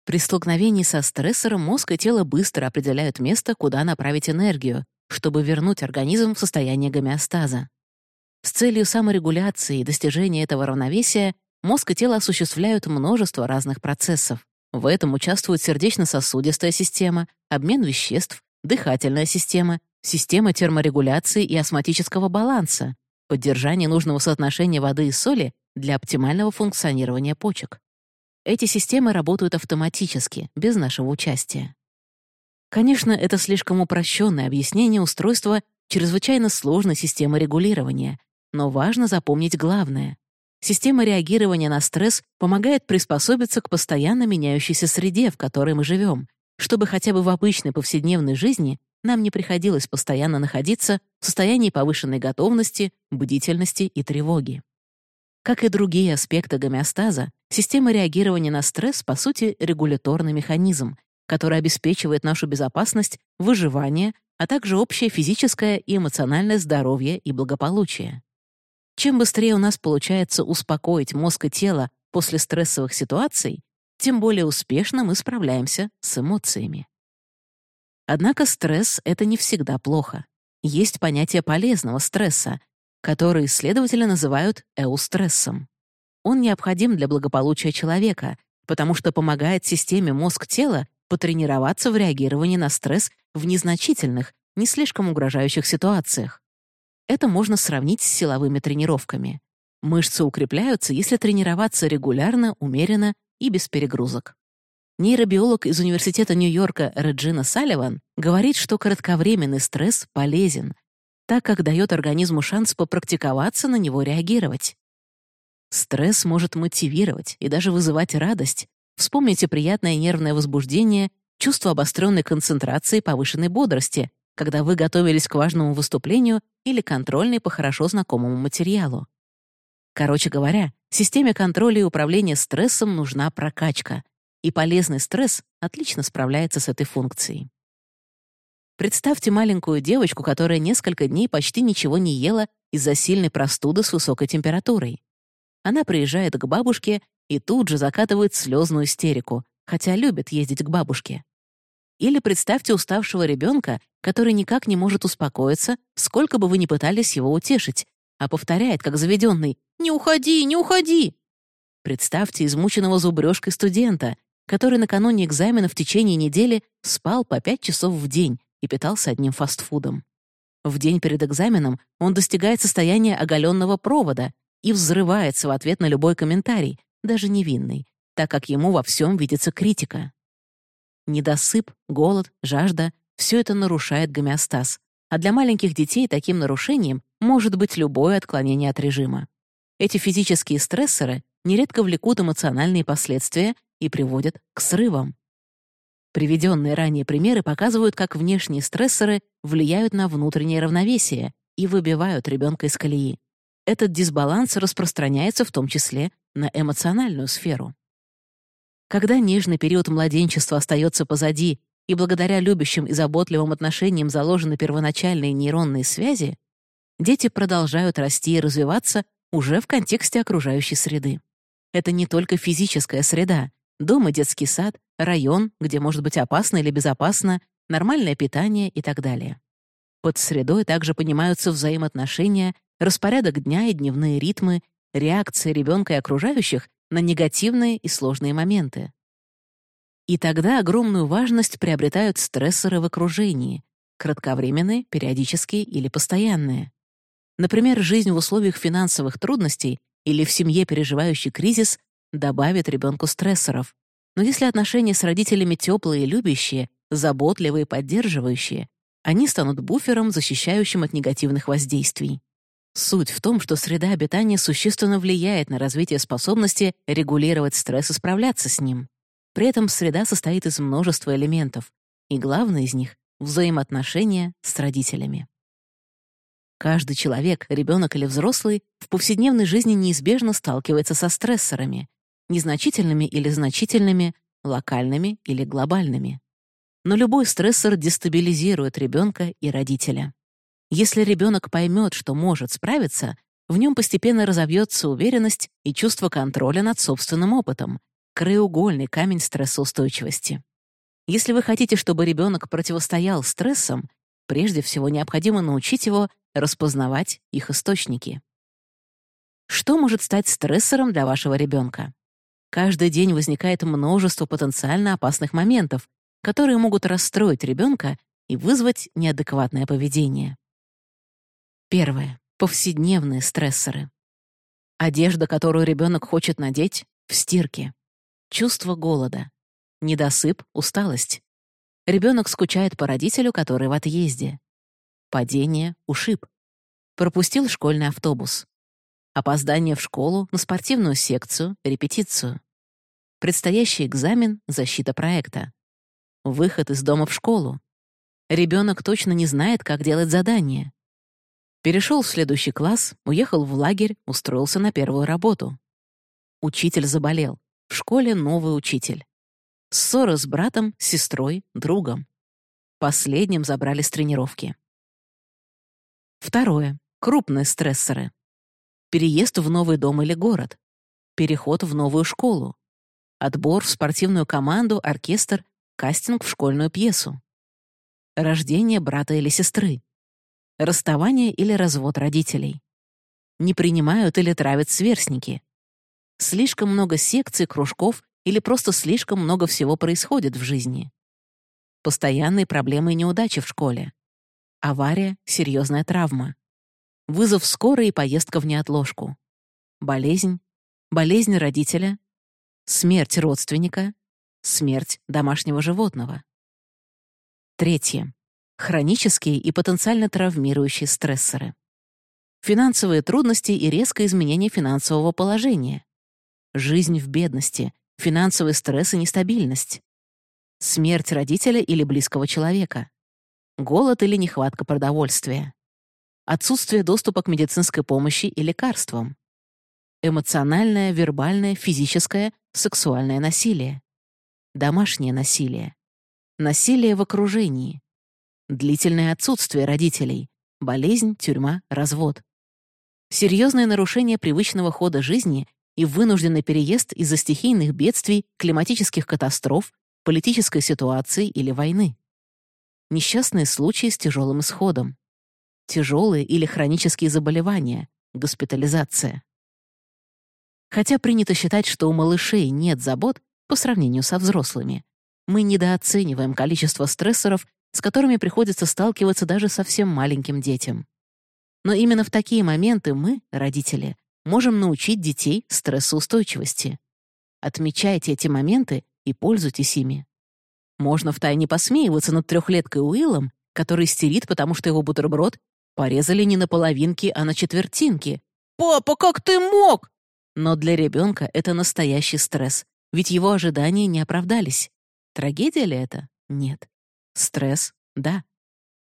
При столкновении со стрессором мозг и тело быстро определяют место, куда направить энергию, чтобы вернуть организм в состояние гомеостаза. С целью саморегуляции и достижения этого равновесия мозг и тело осуществляют множество разных процессов. В этом участвуют сердечно-сосудистая система, обмен веществ, дыхательная система, система терморегуляции и осмотического баланса, поддержание нужного соотношения воды и соли для оптимального функционирования почек. Эти системы работают автоматически, без нашего участия. Конечно, это слишком упрощенное объяснение устройства чрезвычайно сложной системы регулирования, но важно запомнить главное. Система реагирования на стресс помогает приспособиться к постоянно меняющейся среде, в которой мы живем, чтобы хотя бы в обычной повседневной жизни нам не приходилось постоянно находиться в состоянии повышенной готовности, бдительности и тревоги. Как и другие аспекты гомеостаза, система реагирования на стресс, по сути, регуляторный механизм, который обеспечивает нашу безопасность, выживание, а также общее физическое и эмоциональное здоровье и благополучие. Чем быстрее у нас получается успокоить мозг и тело после стрессовых ситуаций, тем более успешно мы справляемся с эмоциями. Однако стресс — это не всегда плохо. Есть понятие полезного стресса, который исследователи называют эустрессом. Он необходим для благополучия человека, потому что помогает системе мозг-тело потренироваться в реагировании на стресс в незначительных, не слишком угрожающих ситуациях. Это можно сравнить с силовыми тренировками. Мышцы укрепляются, если тренироваться регулярно, умеренно и без перегрузок. Нейробиолог из Университета Нью-Йорка Реджина Салливан говорит, что кратковременный стресс полезен, так как дает организму шанс попрактиковаться на него реагировать. Стресс может мотивировать и даже вызывать радость, Вспомните приятное нервное возбуждение, чувство обостренной концентрации и повышенной бодрости, когда вы готовились к важному выступлению или контрольной по хорошо знакомому материалу. Короче говоря, системе контроля и управления стрессом нужна прокачка, и полезный стресс отлично справляется с этой функцией. Представьте маленькую девочку, которая несколько дней почти ничего не ела из-за сильной простуды с высокой температурой. Она приезжает к бабушке и тут же закатывает слезную истерику, хотя любит ездить к бабушке. Или представьте уставшего ребенка, который никак не может успокоиться, сколько бы вы ни пытались его утешить, а повторяет, как заведенный «Не уходи, не уходи!». Представьте измученного зубрежкой студента, который накануне экзамена в течение недели спал по пять часов в день и питался одним фастфудом. В день перед экзаменом он достигает состояния оголенного провода и взрывается в ответ на любой комментарий, даже невинный, так как ему во всем видится критика. Недосып, голод, жажда — все это нарушает гомеостаз. А для маленьких детей таким нарушением может быть любое отклонение от режима. Эти физические стрессоры нередко влекут эмоциональные последствия и приводят к срывам. Приведенные ранее примеры показывают, как внешние стрессоры влияют на внутреннее равновесие и выбивают ребенка из колеи. Этот дисбаланс распространяется в том числе на эмоциональную сферу. Когда нежный период младенчества остается позади, и благодаря любящим и заботливым отношениям заложены первоначальные нейронные связи, дети продолжают расти и развиваться уже в контексте окружающей среды. Это не только физическая среда, дом и детский сад, район, где может быть опасно или безопасно, нормальное питание и так далее. Под средой также понимаются взаимоотношения, распорядок дня и дневные ритмы, реакции ребенка и окружающих на негативные и сложные моменты. И тогда огромную важность приобретают стрессоры в окружении, кратковременные, периодические или постоянные. Например, жизнь в условиях финансовых трудностей или в семье, переживающей кризис, добавит ребенку стрессоров. Но если отношения с родителями теплые и любящие, заботливые и поддерживающие, они станут буфером, защищающим от негативных воздействий. Суть в том, что среда обитания существенно влияет на развитие способности регулировать стресс и справляться с ним. При этом среда состоит из множества элементов, и главный из них — взаимоотношения с родителями. Каждый человек, ребенок или взрослый, в повседневной жизни неизбежно сталкивается со стрессорами, незначительными или значительными, локальными или глобальными. Но любой стрессор дестабилизирует ребенка и родителя. Если ребенок поймет, что может справиться, в нем постепенно разовьется уверенность и чувство контроля над собственным опытом, краеугольный камень стрессоустойчивости. Если вы хотите, чтобы ребенок противостоял стрессам, прежде всего необходимо научить его распознавать их источники. Что может стать стрессором для вашего ребенка? Каждый день возникает множество потенциально опасных моментов, которые могут расстроить ребенка и вызвать неадекватное поведение. Первое. Повседневные стрессоры. Одежда, которую ребенок хочет надеть, в стирке. Чувство голода. Недосып, усталость. Ребенок скучает по родителю, который в отъезде. Падение, ушиб. Пропустил школьный автобус. Опоздание в школу, на спортивную секцию, репетицию. Предстоящий экзамен, защита проекта. Выход из дома в школу. Ребенок точно не знает, как делать задание. Перешел в следующий класс, уехал в лагерь, устроился на первую работу. Учитель заболел. В школе новый учитель. Ссора с братом, сестрой, другом. Последним забрали с тренировки. Второе. Крупные стрессоры. Переезд в новый дом или город. Переход в новую школу. Отбор в спортивную команду, оркестр, кастинг в школьную пьесу. Рождение брата или сестры расставание или развод родителей. Не принимают или травят сверстники. Слишком много секций, кружков или просто слишком много всего происходит в жизни. Постоянные проблемы и неудачи в школе. Авария, серьезная травма. Вызов скорой и поездка в неотложку. Болезнь, болезнь родителя, смерть родственника, смерть домашнего животного. Третье. Хронические и потенциально травмирующие стрессоры. Финансовые трудности и резкое изменение финансового положения. Жизнь в бедности, финансовый стресс и нестабильность, смерть родителя или близкого человека, голод или нехватка продовольствия, отсутствие доступа к медицинской помощи и лекарствам, эмоциональное, вербальное, физическое, сексуальное насилие, домашнее насилие, насилие в окружении, длительное отсутствие родителей, болезнь, тюрьма, развод, серьезное нарушение привычного хода жизни и вынужденный переезд из-за стихийных бедствий, климатических катастроф, политической ситуации или войны, несчастные случаи с тяжелым исходом, тяжелые или хронические заболевания, госпитализация. Хотя принято считать, что у малышей нет забот по сравнению со взрослыми, мы недооцениваем количество стрессоров, с которыми приходится сталкиваться даже совсем маленьким детям. Но именно в такие моменты мы, родители, можем научить детей стрессоустойчивости. Отмечайте эти моменты и пользуйтесь ими. Можно втайне посмеиваться над трехлеткой Уиллом, который истерит, потому что его бутерброд порезали не на половинки, а на четвертинки. «Папа, как ты мог?» Но для ребенка это настоящий стресс, ведь его ожидания не оправдались. Трагедия ли это? Нет. Стресс? Да.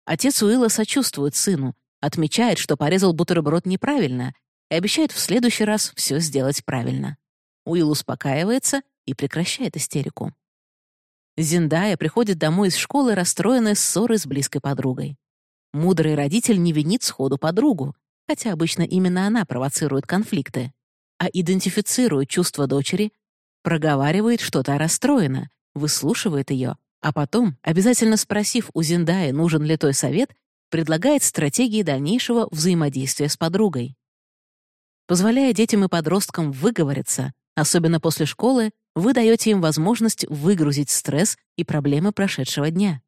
Отец Уилла сочувствует сыну, отмечает, что порезал бутерброд неправильно и обещает в следующий раз все сделать правильно. Уилл успокаивается и прекращает истерику. Зиндая приходит домой из школы, расстроенная ссорой с близкой подругой. Мудрый родитель не винит сходу подругу, хотя обычно именно она провоцирует конфликты, а идентифицирует чувства дочери, проговаривает, что та расстроена, выслушивает ее, а потом, обязательно спросив у Зиндая, нужен ли той совет, предлагает стратегии дальнейшего взаимодействия с подругой. Позволяя детям и подросткам выговориться, особенно после школы, вы даете им возможность выгрузить стресс и проблемы прошедшего дня.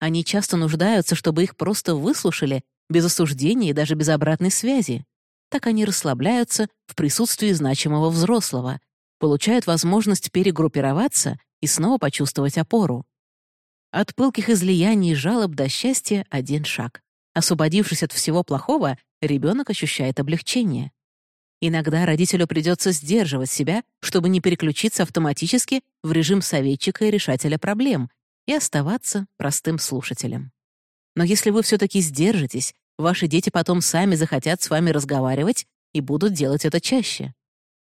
Они часто нуждаются, чтобы их просто выслушали, без осуждения и даже без обратной связи. Так они расслабляются в присутствии значимого взрослого, получают возможность перегруппироваться и снова почувствовать опору. От пылких излияний и жалоб до счастья один шаг. Освободившись от всего плохого, ребенок ощущает облегчение. Иногда родителю придется сдерживать себя, чтобы не переключиться автоматически в режим советчика и решателя проблем и оставаться простым слушателем. Но если вы все-таки сдержитесь, ваши дети потом сами захотят с вами разговаривать и будут делать это чаще.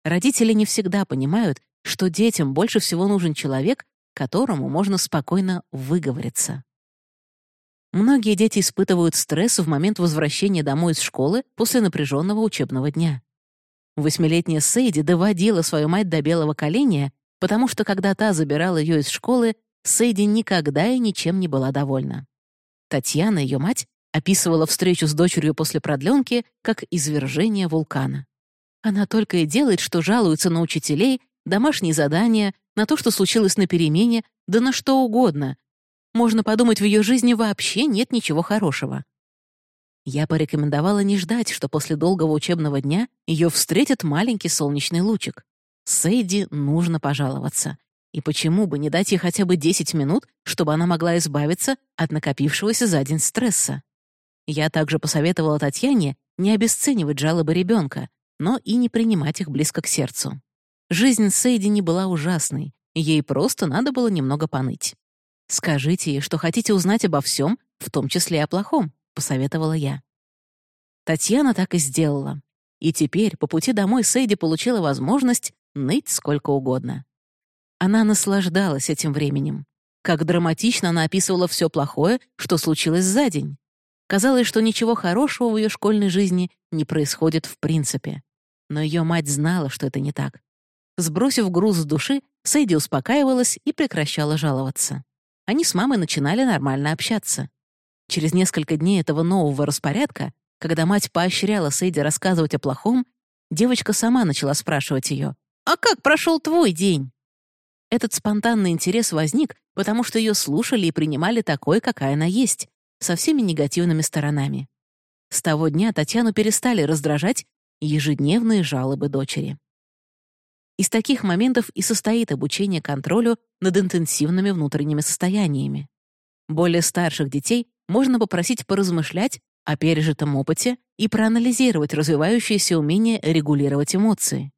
Родители не всегда понимают, что детям больше всего нужен человек, которому можно спокойно выговориться. Многие дети испытывают стресс в момент возвращения домой из школы после напряженного учебного дня. Восьмилетняя Сейди доводила свою мать до белого коленя, потому что когда та забирала ее из школы, Сейди никогда и ничем не была довольна. Татьяна, ее мать, описывала встречу с дочерью после продленки как извержение вулкана. Она только и делает, что жалуется на учителей, домашние задания, на то, что случилось на перемене, да на что угодно. Можно подумать, в ее жизни вообще нет ничего хорошего. Я порекомендовала не ждать, что после долгого учебного дня ее встретит маленький солнечный лучик. Сейди нужно пожаловаться. И почему бы не дать ей хотя бы 10 минут, чтобы она могла избавиться от накопившегося за день стресса? Я также посоветовала Татьяне не обесценивать жалобы ребенка, но и не принимать их близко к сердцу. Жизнь Сейди не была ужасной, ей просто надо было немного поныть. Скажите ей, что хотите узнать обо всем, в том числе и о плохом, посоветовала я. Татьяна так и сделала. И теперь по пути домой Сейди получила возможность ныть сколько угодно. Она наслаждалась этим временем. Как драматично она описывала все плохое, что случилось за день. Казалось, что ничего хорошего в ее школьной жизни не происходит в принципе. Но ее мать знала, что это не так. Сбросив груз с души, Сэйди успокаивалась и прекращала жаловаться. Они с мамой начинали нормально общаться. Через несколько дней этого нового распорядка, когда мать поощряла Сэйди рассказывать о плохом, девочка сама начала спрашивать ее, «А как прошел твой день?» Этот спонтанный интерес возник, потому что ее слушали и принимали такой, какая она есть, со всеми негативными сторонами. С того дня Татьяну перестали раздражать ежедневные жалобы дочери. Из таких моментов и состоит обучение контролю над интенсивными внутренними состояниями. Более старших детей можно попросить поразмышлять о пережитом опыте и проанализировать развивающиеся умения регулировать эмоции.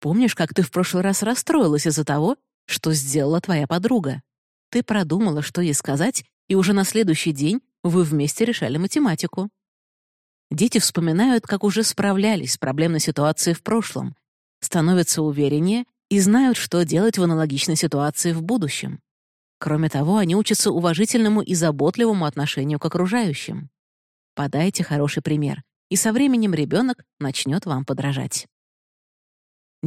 Помнишь, как ты в прошлый раз расстроилась из-за того, что сделала твоя подруга? Ты продумала, что ей сказать, и уже на следующий день вы вместе решали математику. Дети вспоминают, как уже справлялись с проблемной ситуацией в прошлом, становятся увереннее и знают, что делать в аналогичной ситуации в будущем. Кроме того, они учатся уважительному и заботливому отношению к окружающим. Подайте хороший пример, и со временем ребенок начнет вам подражать.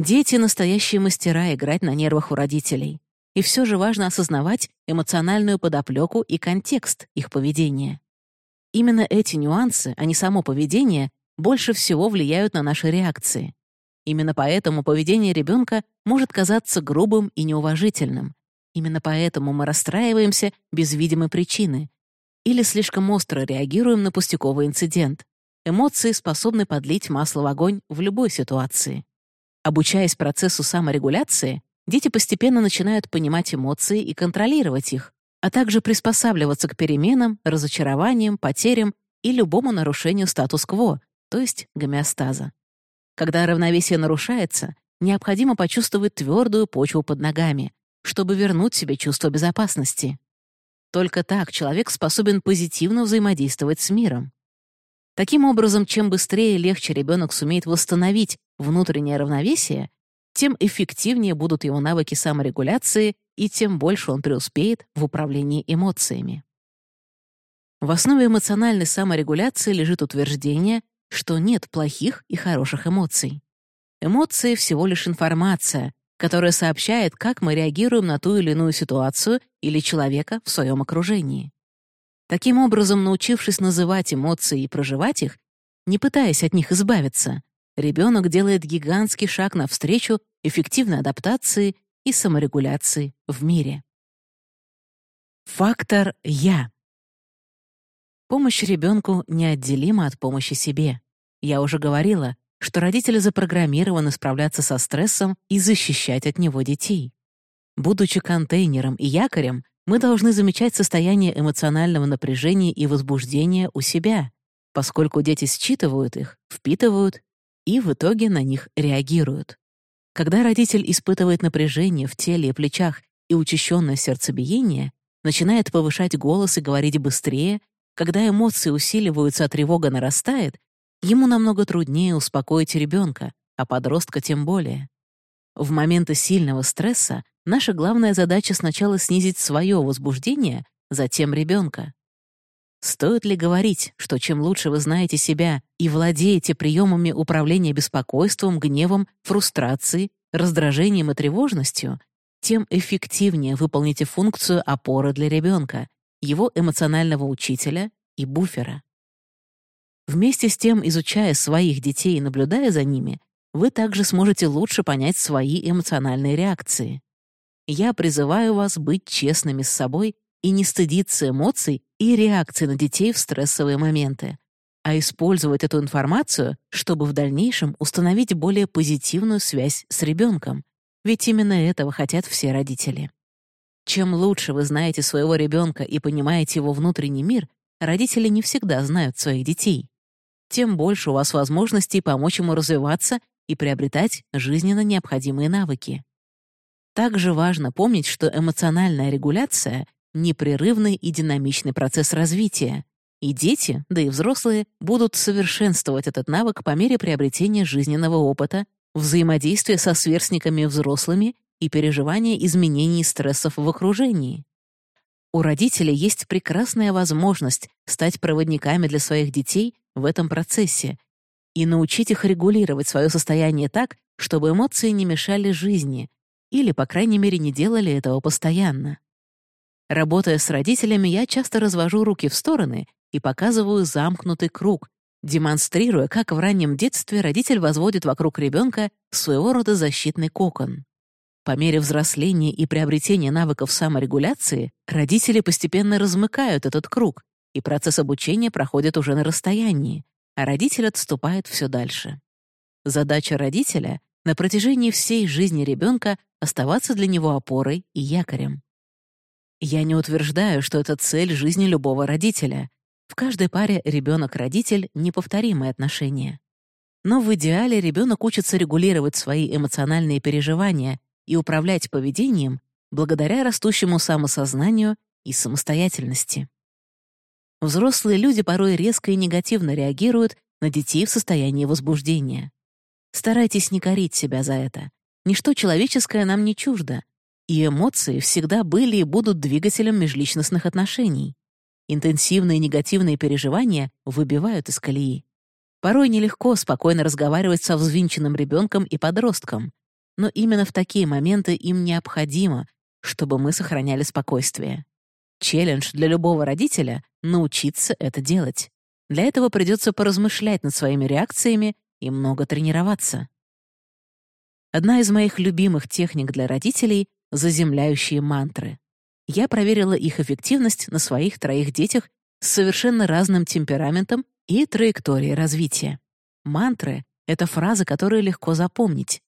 Дети — настоящие мастера играть на нервах у родителей. И все же важно осознавать эмоциональную подоплеку и контекст их поведения. Именно эти нюансы, а не само поведение, больше всего влияют на наши реакции. Именно поэтому поведение ребенка может казаться грубым и неуважительным. Именно поэтому мы расстраиваемся без видимой причины или слишком остро реагируем на пустяковый инцидент. Эмоции способны подлить масло в огонь в любой ситуации. Обучаясь процессу саморегуляции, дети постепенно начинают понимать эмоции и контролировать их, а также приспосабливаться к переменам, разочарованиям, потерям и любому нарушению статус-кво, то есть гомеостаза. Когда равновесие нарушается, необходимо почувствовать твердую почву под ногами, чтобы вернуть себе чувство безопасности. Только так человек способен позитивно взаимодействовать с миром. Таким образом, чем быстрее и легче ребенок сумеет восстановить внутреннее равновесие, тем эффективнее будут его навыки саморегуляции и тем больше он преуспеет в управлении эмоциями. В основе эмоциональной саморегуляции лежит утверждение, что нет плохих и хороших эмоций. Эмоции — всего лишь информация, которая сообщает, как мы реагируем на ту или иную ситуацию или человека в своем окружении. Таким образом, научившись называть эмоции и проживать их, не пытаясь от них избавиться, ребенок делает гигантский шаг навстречу эффективной адаптации и саморегуляции в мире. Фактор «я». Помощь ребенку неотделима от помощи себе. Я уже говорила, что родители запрограммированы справляться со стрессом и защищать от него детей. Будучи контейнером и якорем, мы должны замечать состояние эмоционального напряжения и возбуждения у себя, поскольку дети считывают их, впитывают и в итоге на них реагируют. Когда родитель испытывает напряжение в теле и плечах и учащенное сердцебиение, начинает повышать голос и говорить быстрее, когда эмоции усиливаются, а тревога нарастает, ему намного труднее успокоить ребенка, а подростка тем более. В моменты сильного стресса наша главная задача сначала снизить свое возбуждение, затем ребенка. Стоит ли говорить, что чем лучше вы знаете себя и владеете приемами управления беспокойством, гневом, фрустрацией, раздражением и тревожностью, тем эффективнее выполните функцию опоры для ребенка, его эмоционального учителя и буфера. Вместе с тем, изучая своих детей и наблюдая за ними, вы также сможете лучше понять свои эмоциональные реакции. Я призываю вас быть честными с собой и не стыдиться эмоций и реакций на детей в стрессовые моменты, а использовать эту информацию, чтобы в дальнейшем установить более позитивную связь с ребенком, ведь именно этого хотят все родители. Чем лучше вы знаете своего ребенка и понимаете его внутренний мир, родители не всегда знают своих детей, тем больше у вас возможностей помочь ему развиваться и приобретать жизненно необходимые навыки. Также важно помнить, что эмоциональная регуляция — непрерывный и динамичный процесс развития, и дети, да и взрослые, будут совершенствовать этот навык по мере приобретения жизненного опыта, взаимодействия со сверстниками взрослыми и переживания изменений стрессов в окружении. У родителей есть прекрасная возможность стать проводниками для своих детей в этом процессе и научить их регулировать свое состояние так, чтобы эмоции не мешали жизни или, по крайней мере, не делали этого постоянно. Работая с родителями, я часто развожу руки в стороны и показываю замкнутый круг, демонстрируя, как в раннем детстве родитель возводит вокруг ребенка своего рода защитный кокон. По мере взросления и приобретения навыков саморегуляции родители постепенно размыкают этот круг, и процесс обучения проходит уже на расстоянии, а родитель отступает все дальше. Задача родителя — на протяжении всей жизни ребенка оставаться для него опорой и якорем. Я не утверждаю, что это цель жизни любого родителя. В каждой паре ребенок-родитель — неповторимые отношения. Но в идеале ребенок учится регулировать свои эмоциональные переживания и управлять поведением благодаря растущему самосознанию и самостоятельности. Взрослые люди порой резко и негативно реагируют на детей в состоянии возбуждения. Старайтесь не корить себя за это. Ничто человеческое нам не чуждо, и эмоции всегда были и будут двигателем межличностных отношений. Интенсивные негативные переживания выбивают из колеи. Порой нелегко спокойно разговаривать со взвинченным ребенком и подростком, но именно в такие моменты им необходимо, чтобы мы сохраняли спокойствие. Челлендж для любого родителя — научиться это делать. Для этого придется поразмышлять над своими реакциями и много тренироваться. Одна из моих любимых техник для родителей — заземляющие мантры. Я проверила их эффективность на своих троих детях с совершенно разным темпераментом и траекторией развития. Мантры — это фразы, которые легко запомнить.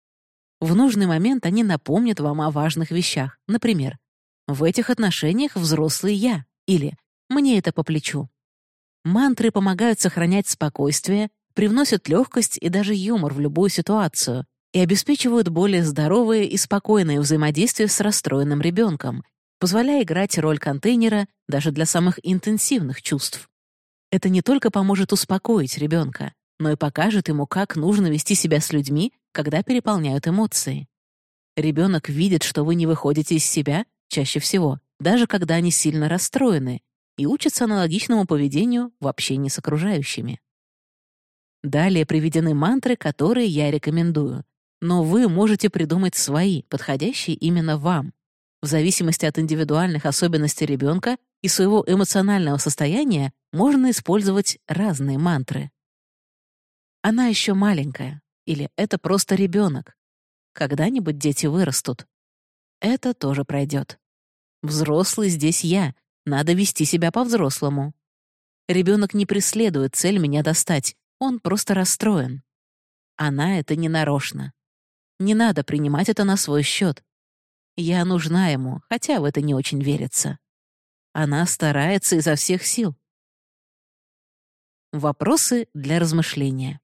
В нужный момент они напомнят вам о важных вещах. Например, «В этих отношениях взрослый я» или «Мне это по плечу». Мантры помогают сохранять спокойствие, привносят легкость и даже юмор в любую ситуацию и обеспечивают более здоровое и спокойное взаимодействие с расстроенным ребенком, позволяя играть роль контейнера даже для самых интенсивных чувств. Это не только поможет успокоить ребенка, но и покажет ему, как нужно вести себя с людьми, когда переполняют эмоции. Ребенок видит, что вы не выходите из себя чаще всего, даже когда они сильно расстроены, и учится аналогичному поведению в общении с окружающими. Далее приведены мантры, которые я рекомендую, но вы можете придумать свои, подходящие именно вам. В зависимости от индивидуальных особенностей ребенка и своего эмоционального состояния можно использовать разные мантры. Она еще маленькая, или это просто ребенок. Когда-нибудь дети вырастут. Это тоже пройдет. Взрослый здесь я, надо вести себя по-взрослому. Ребенок не преследует цель меня достать, он просто расстроен. Она это не нарочно. Не надо принимать это на свой счет. Я нужна ему, хотя в это не очень верится. Она старается изо всех сил. Вопросы для размышления.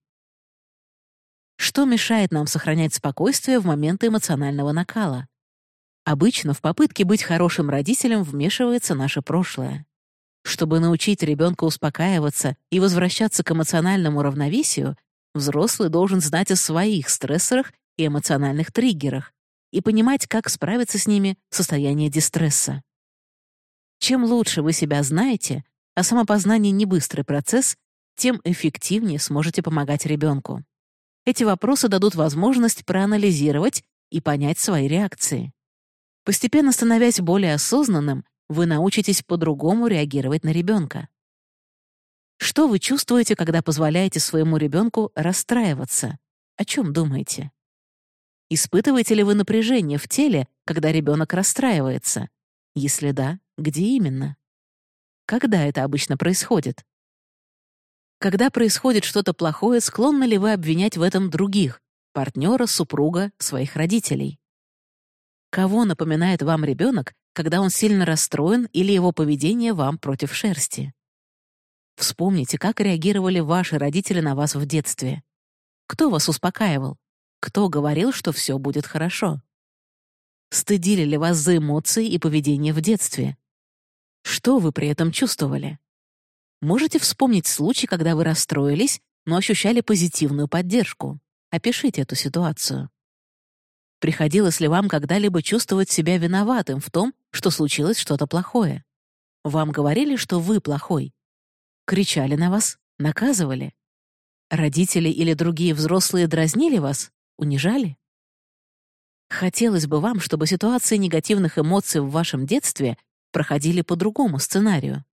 Что мешает нам сохранять спокойствие в моменты эмоционального накала? Обычно в попытке быть хорошим родителем вмешивается наше прошлое. Чтобы научить ребенка успокаиваться и возвращаться к эмоциональному равновесию, взрослый должен знать о своих стрессорах и эмоциональных триггерах и понимать, как справиться с ними в состоянии дистресса. Чем лучше вы себя знаете, а самопознание не быстрый процесс, тем эффективнее сможете помогать ребенку. Эти вопросы дадут возможность проанализировать и понять свои реакции. Постепенно становясь более осознанным, вы научитесь по-другому реагировать на ребенка. Что вы чувствуете, когда позволяете своему ребенку расстраиваться? О чем думаете? Испытываете ли вы напряжение в теле, когда ребенок расстраивается? Если да, где именно? Когда это обычно происходит? Когда происходит что-то плохое, склонны ли вы обвинять в этом других, партнера, супруга, своих родителей? Кого напоминает вам ребенок, когда он сильно расстроен или его поведение вам против шерсти? Вспомните, как реагировали ваши родители на вас в детстве. Кто вас успокаивал? Кто говорил, что все будет хорошо? Стыдили ли вас за эмоции и поведение в детстве? Что вы при этом чувствовали? Можете вспомнить случай, когда вы расстроились, но ощущали позитивную поддержку? Опишите эту ситуацию. Приходилось ли вам когда-либо чувствовать себя виноватым в том, что случилось что-то плохое? Вам говорили, что вы плохой? Кричали на вас? Наказывали? Родители или другие взрослые дразнили вас? Унижали? Хотелось бы вам, чтобы ситуации негативных эмоций в вашем детстве проходили по другому сценарию.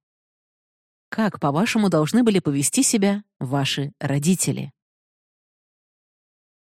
Как, по-вашему, должны были повести себя ваши родители?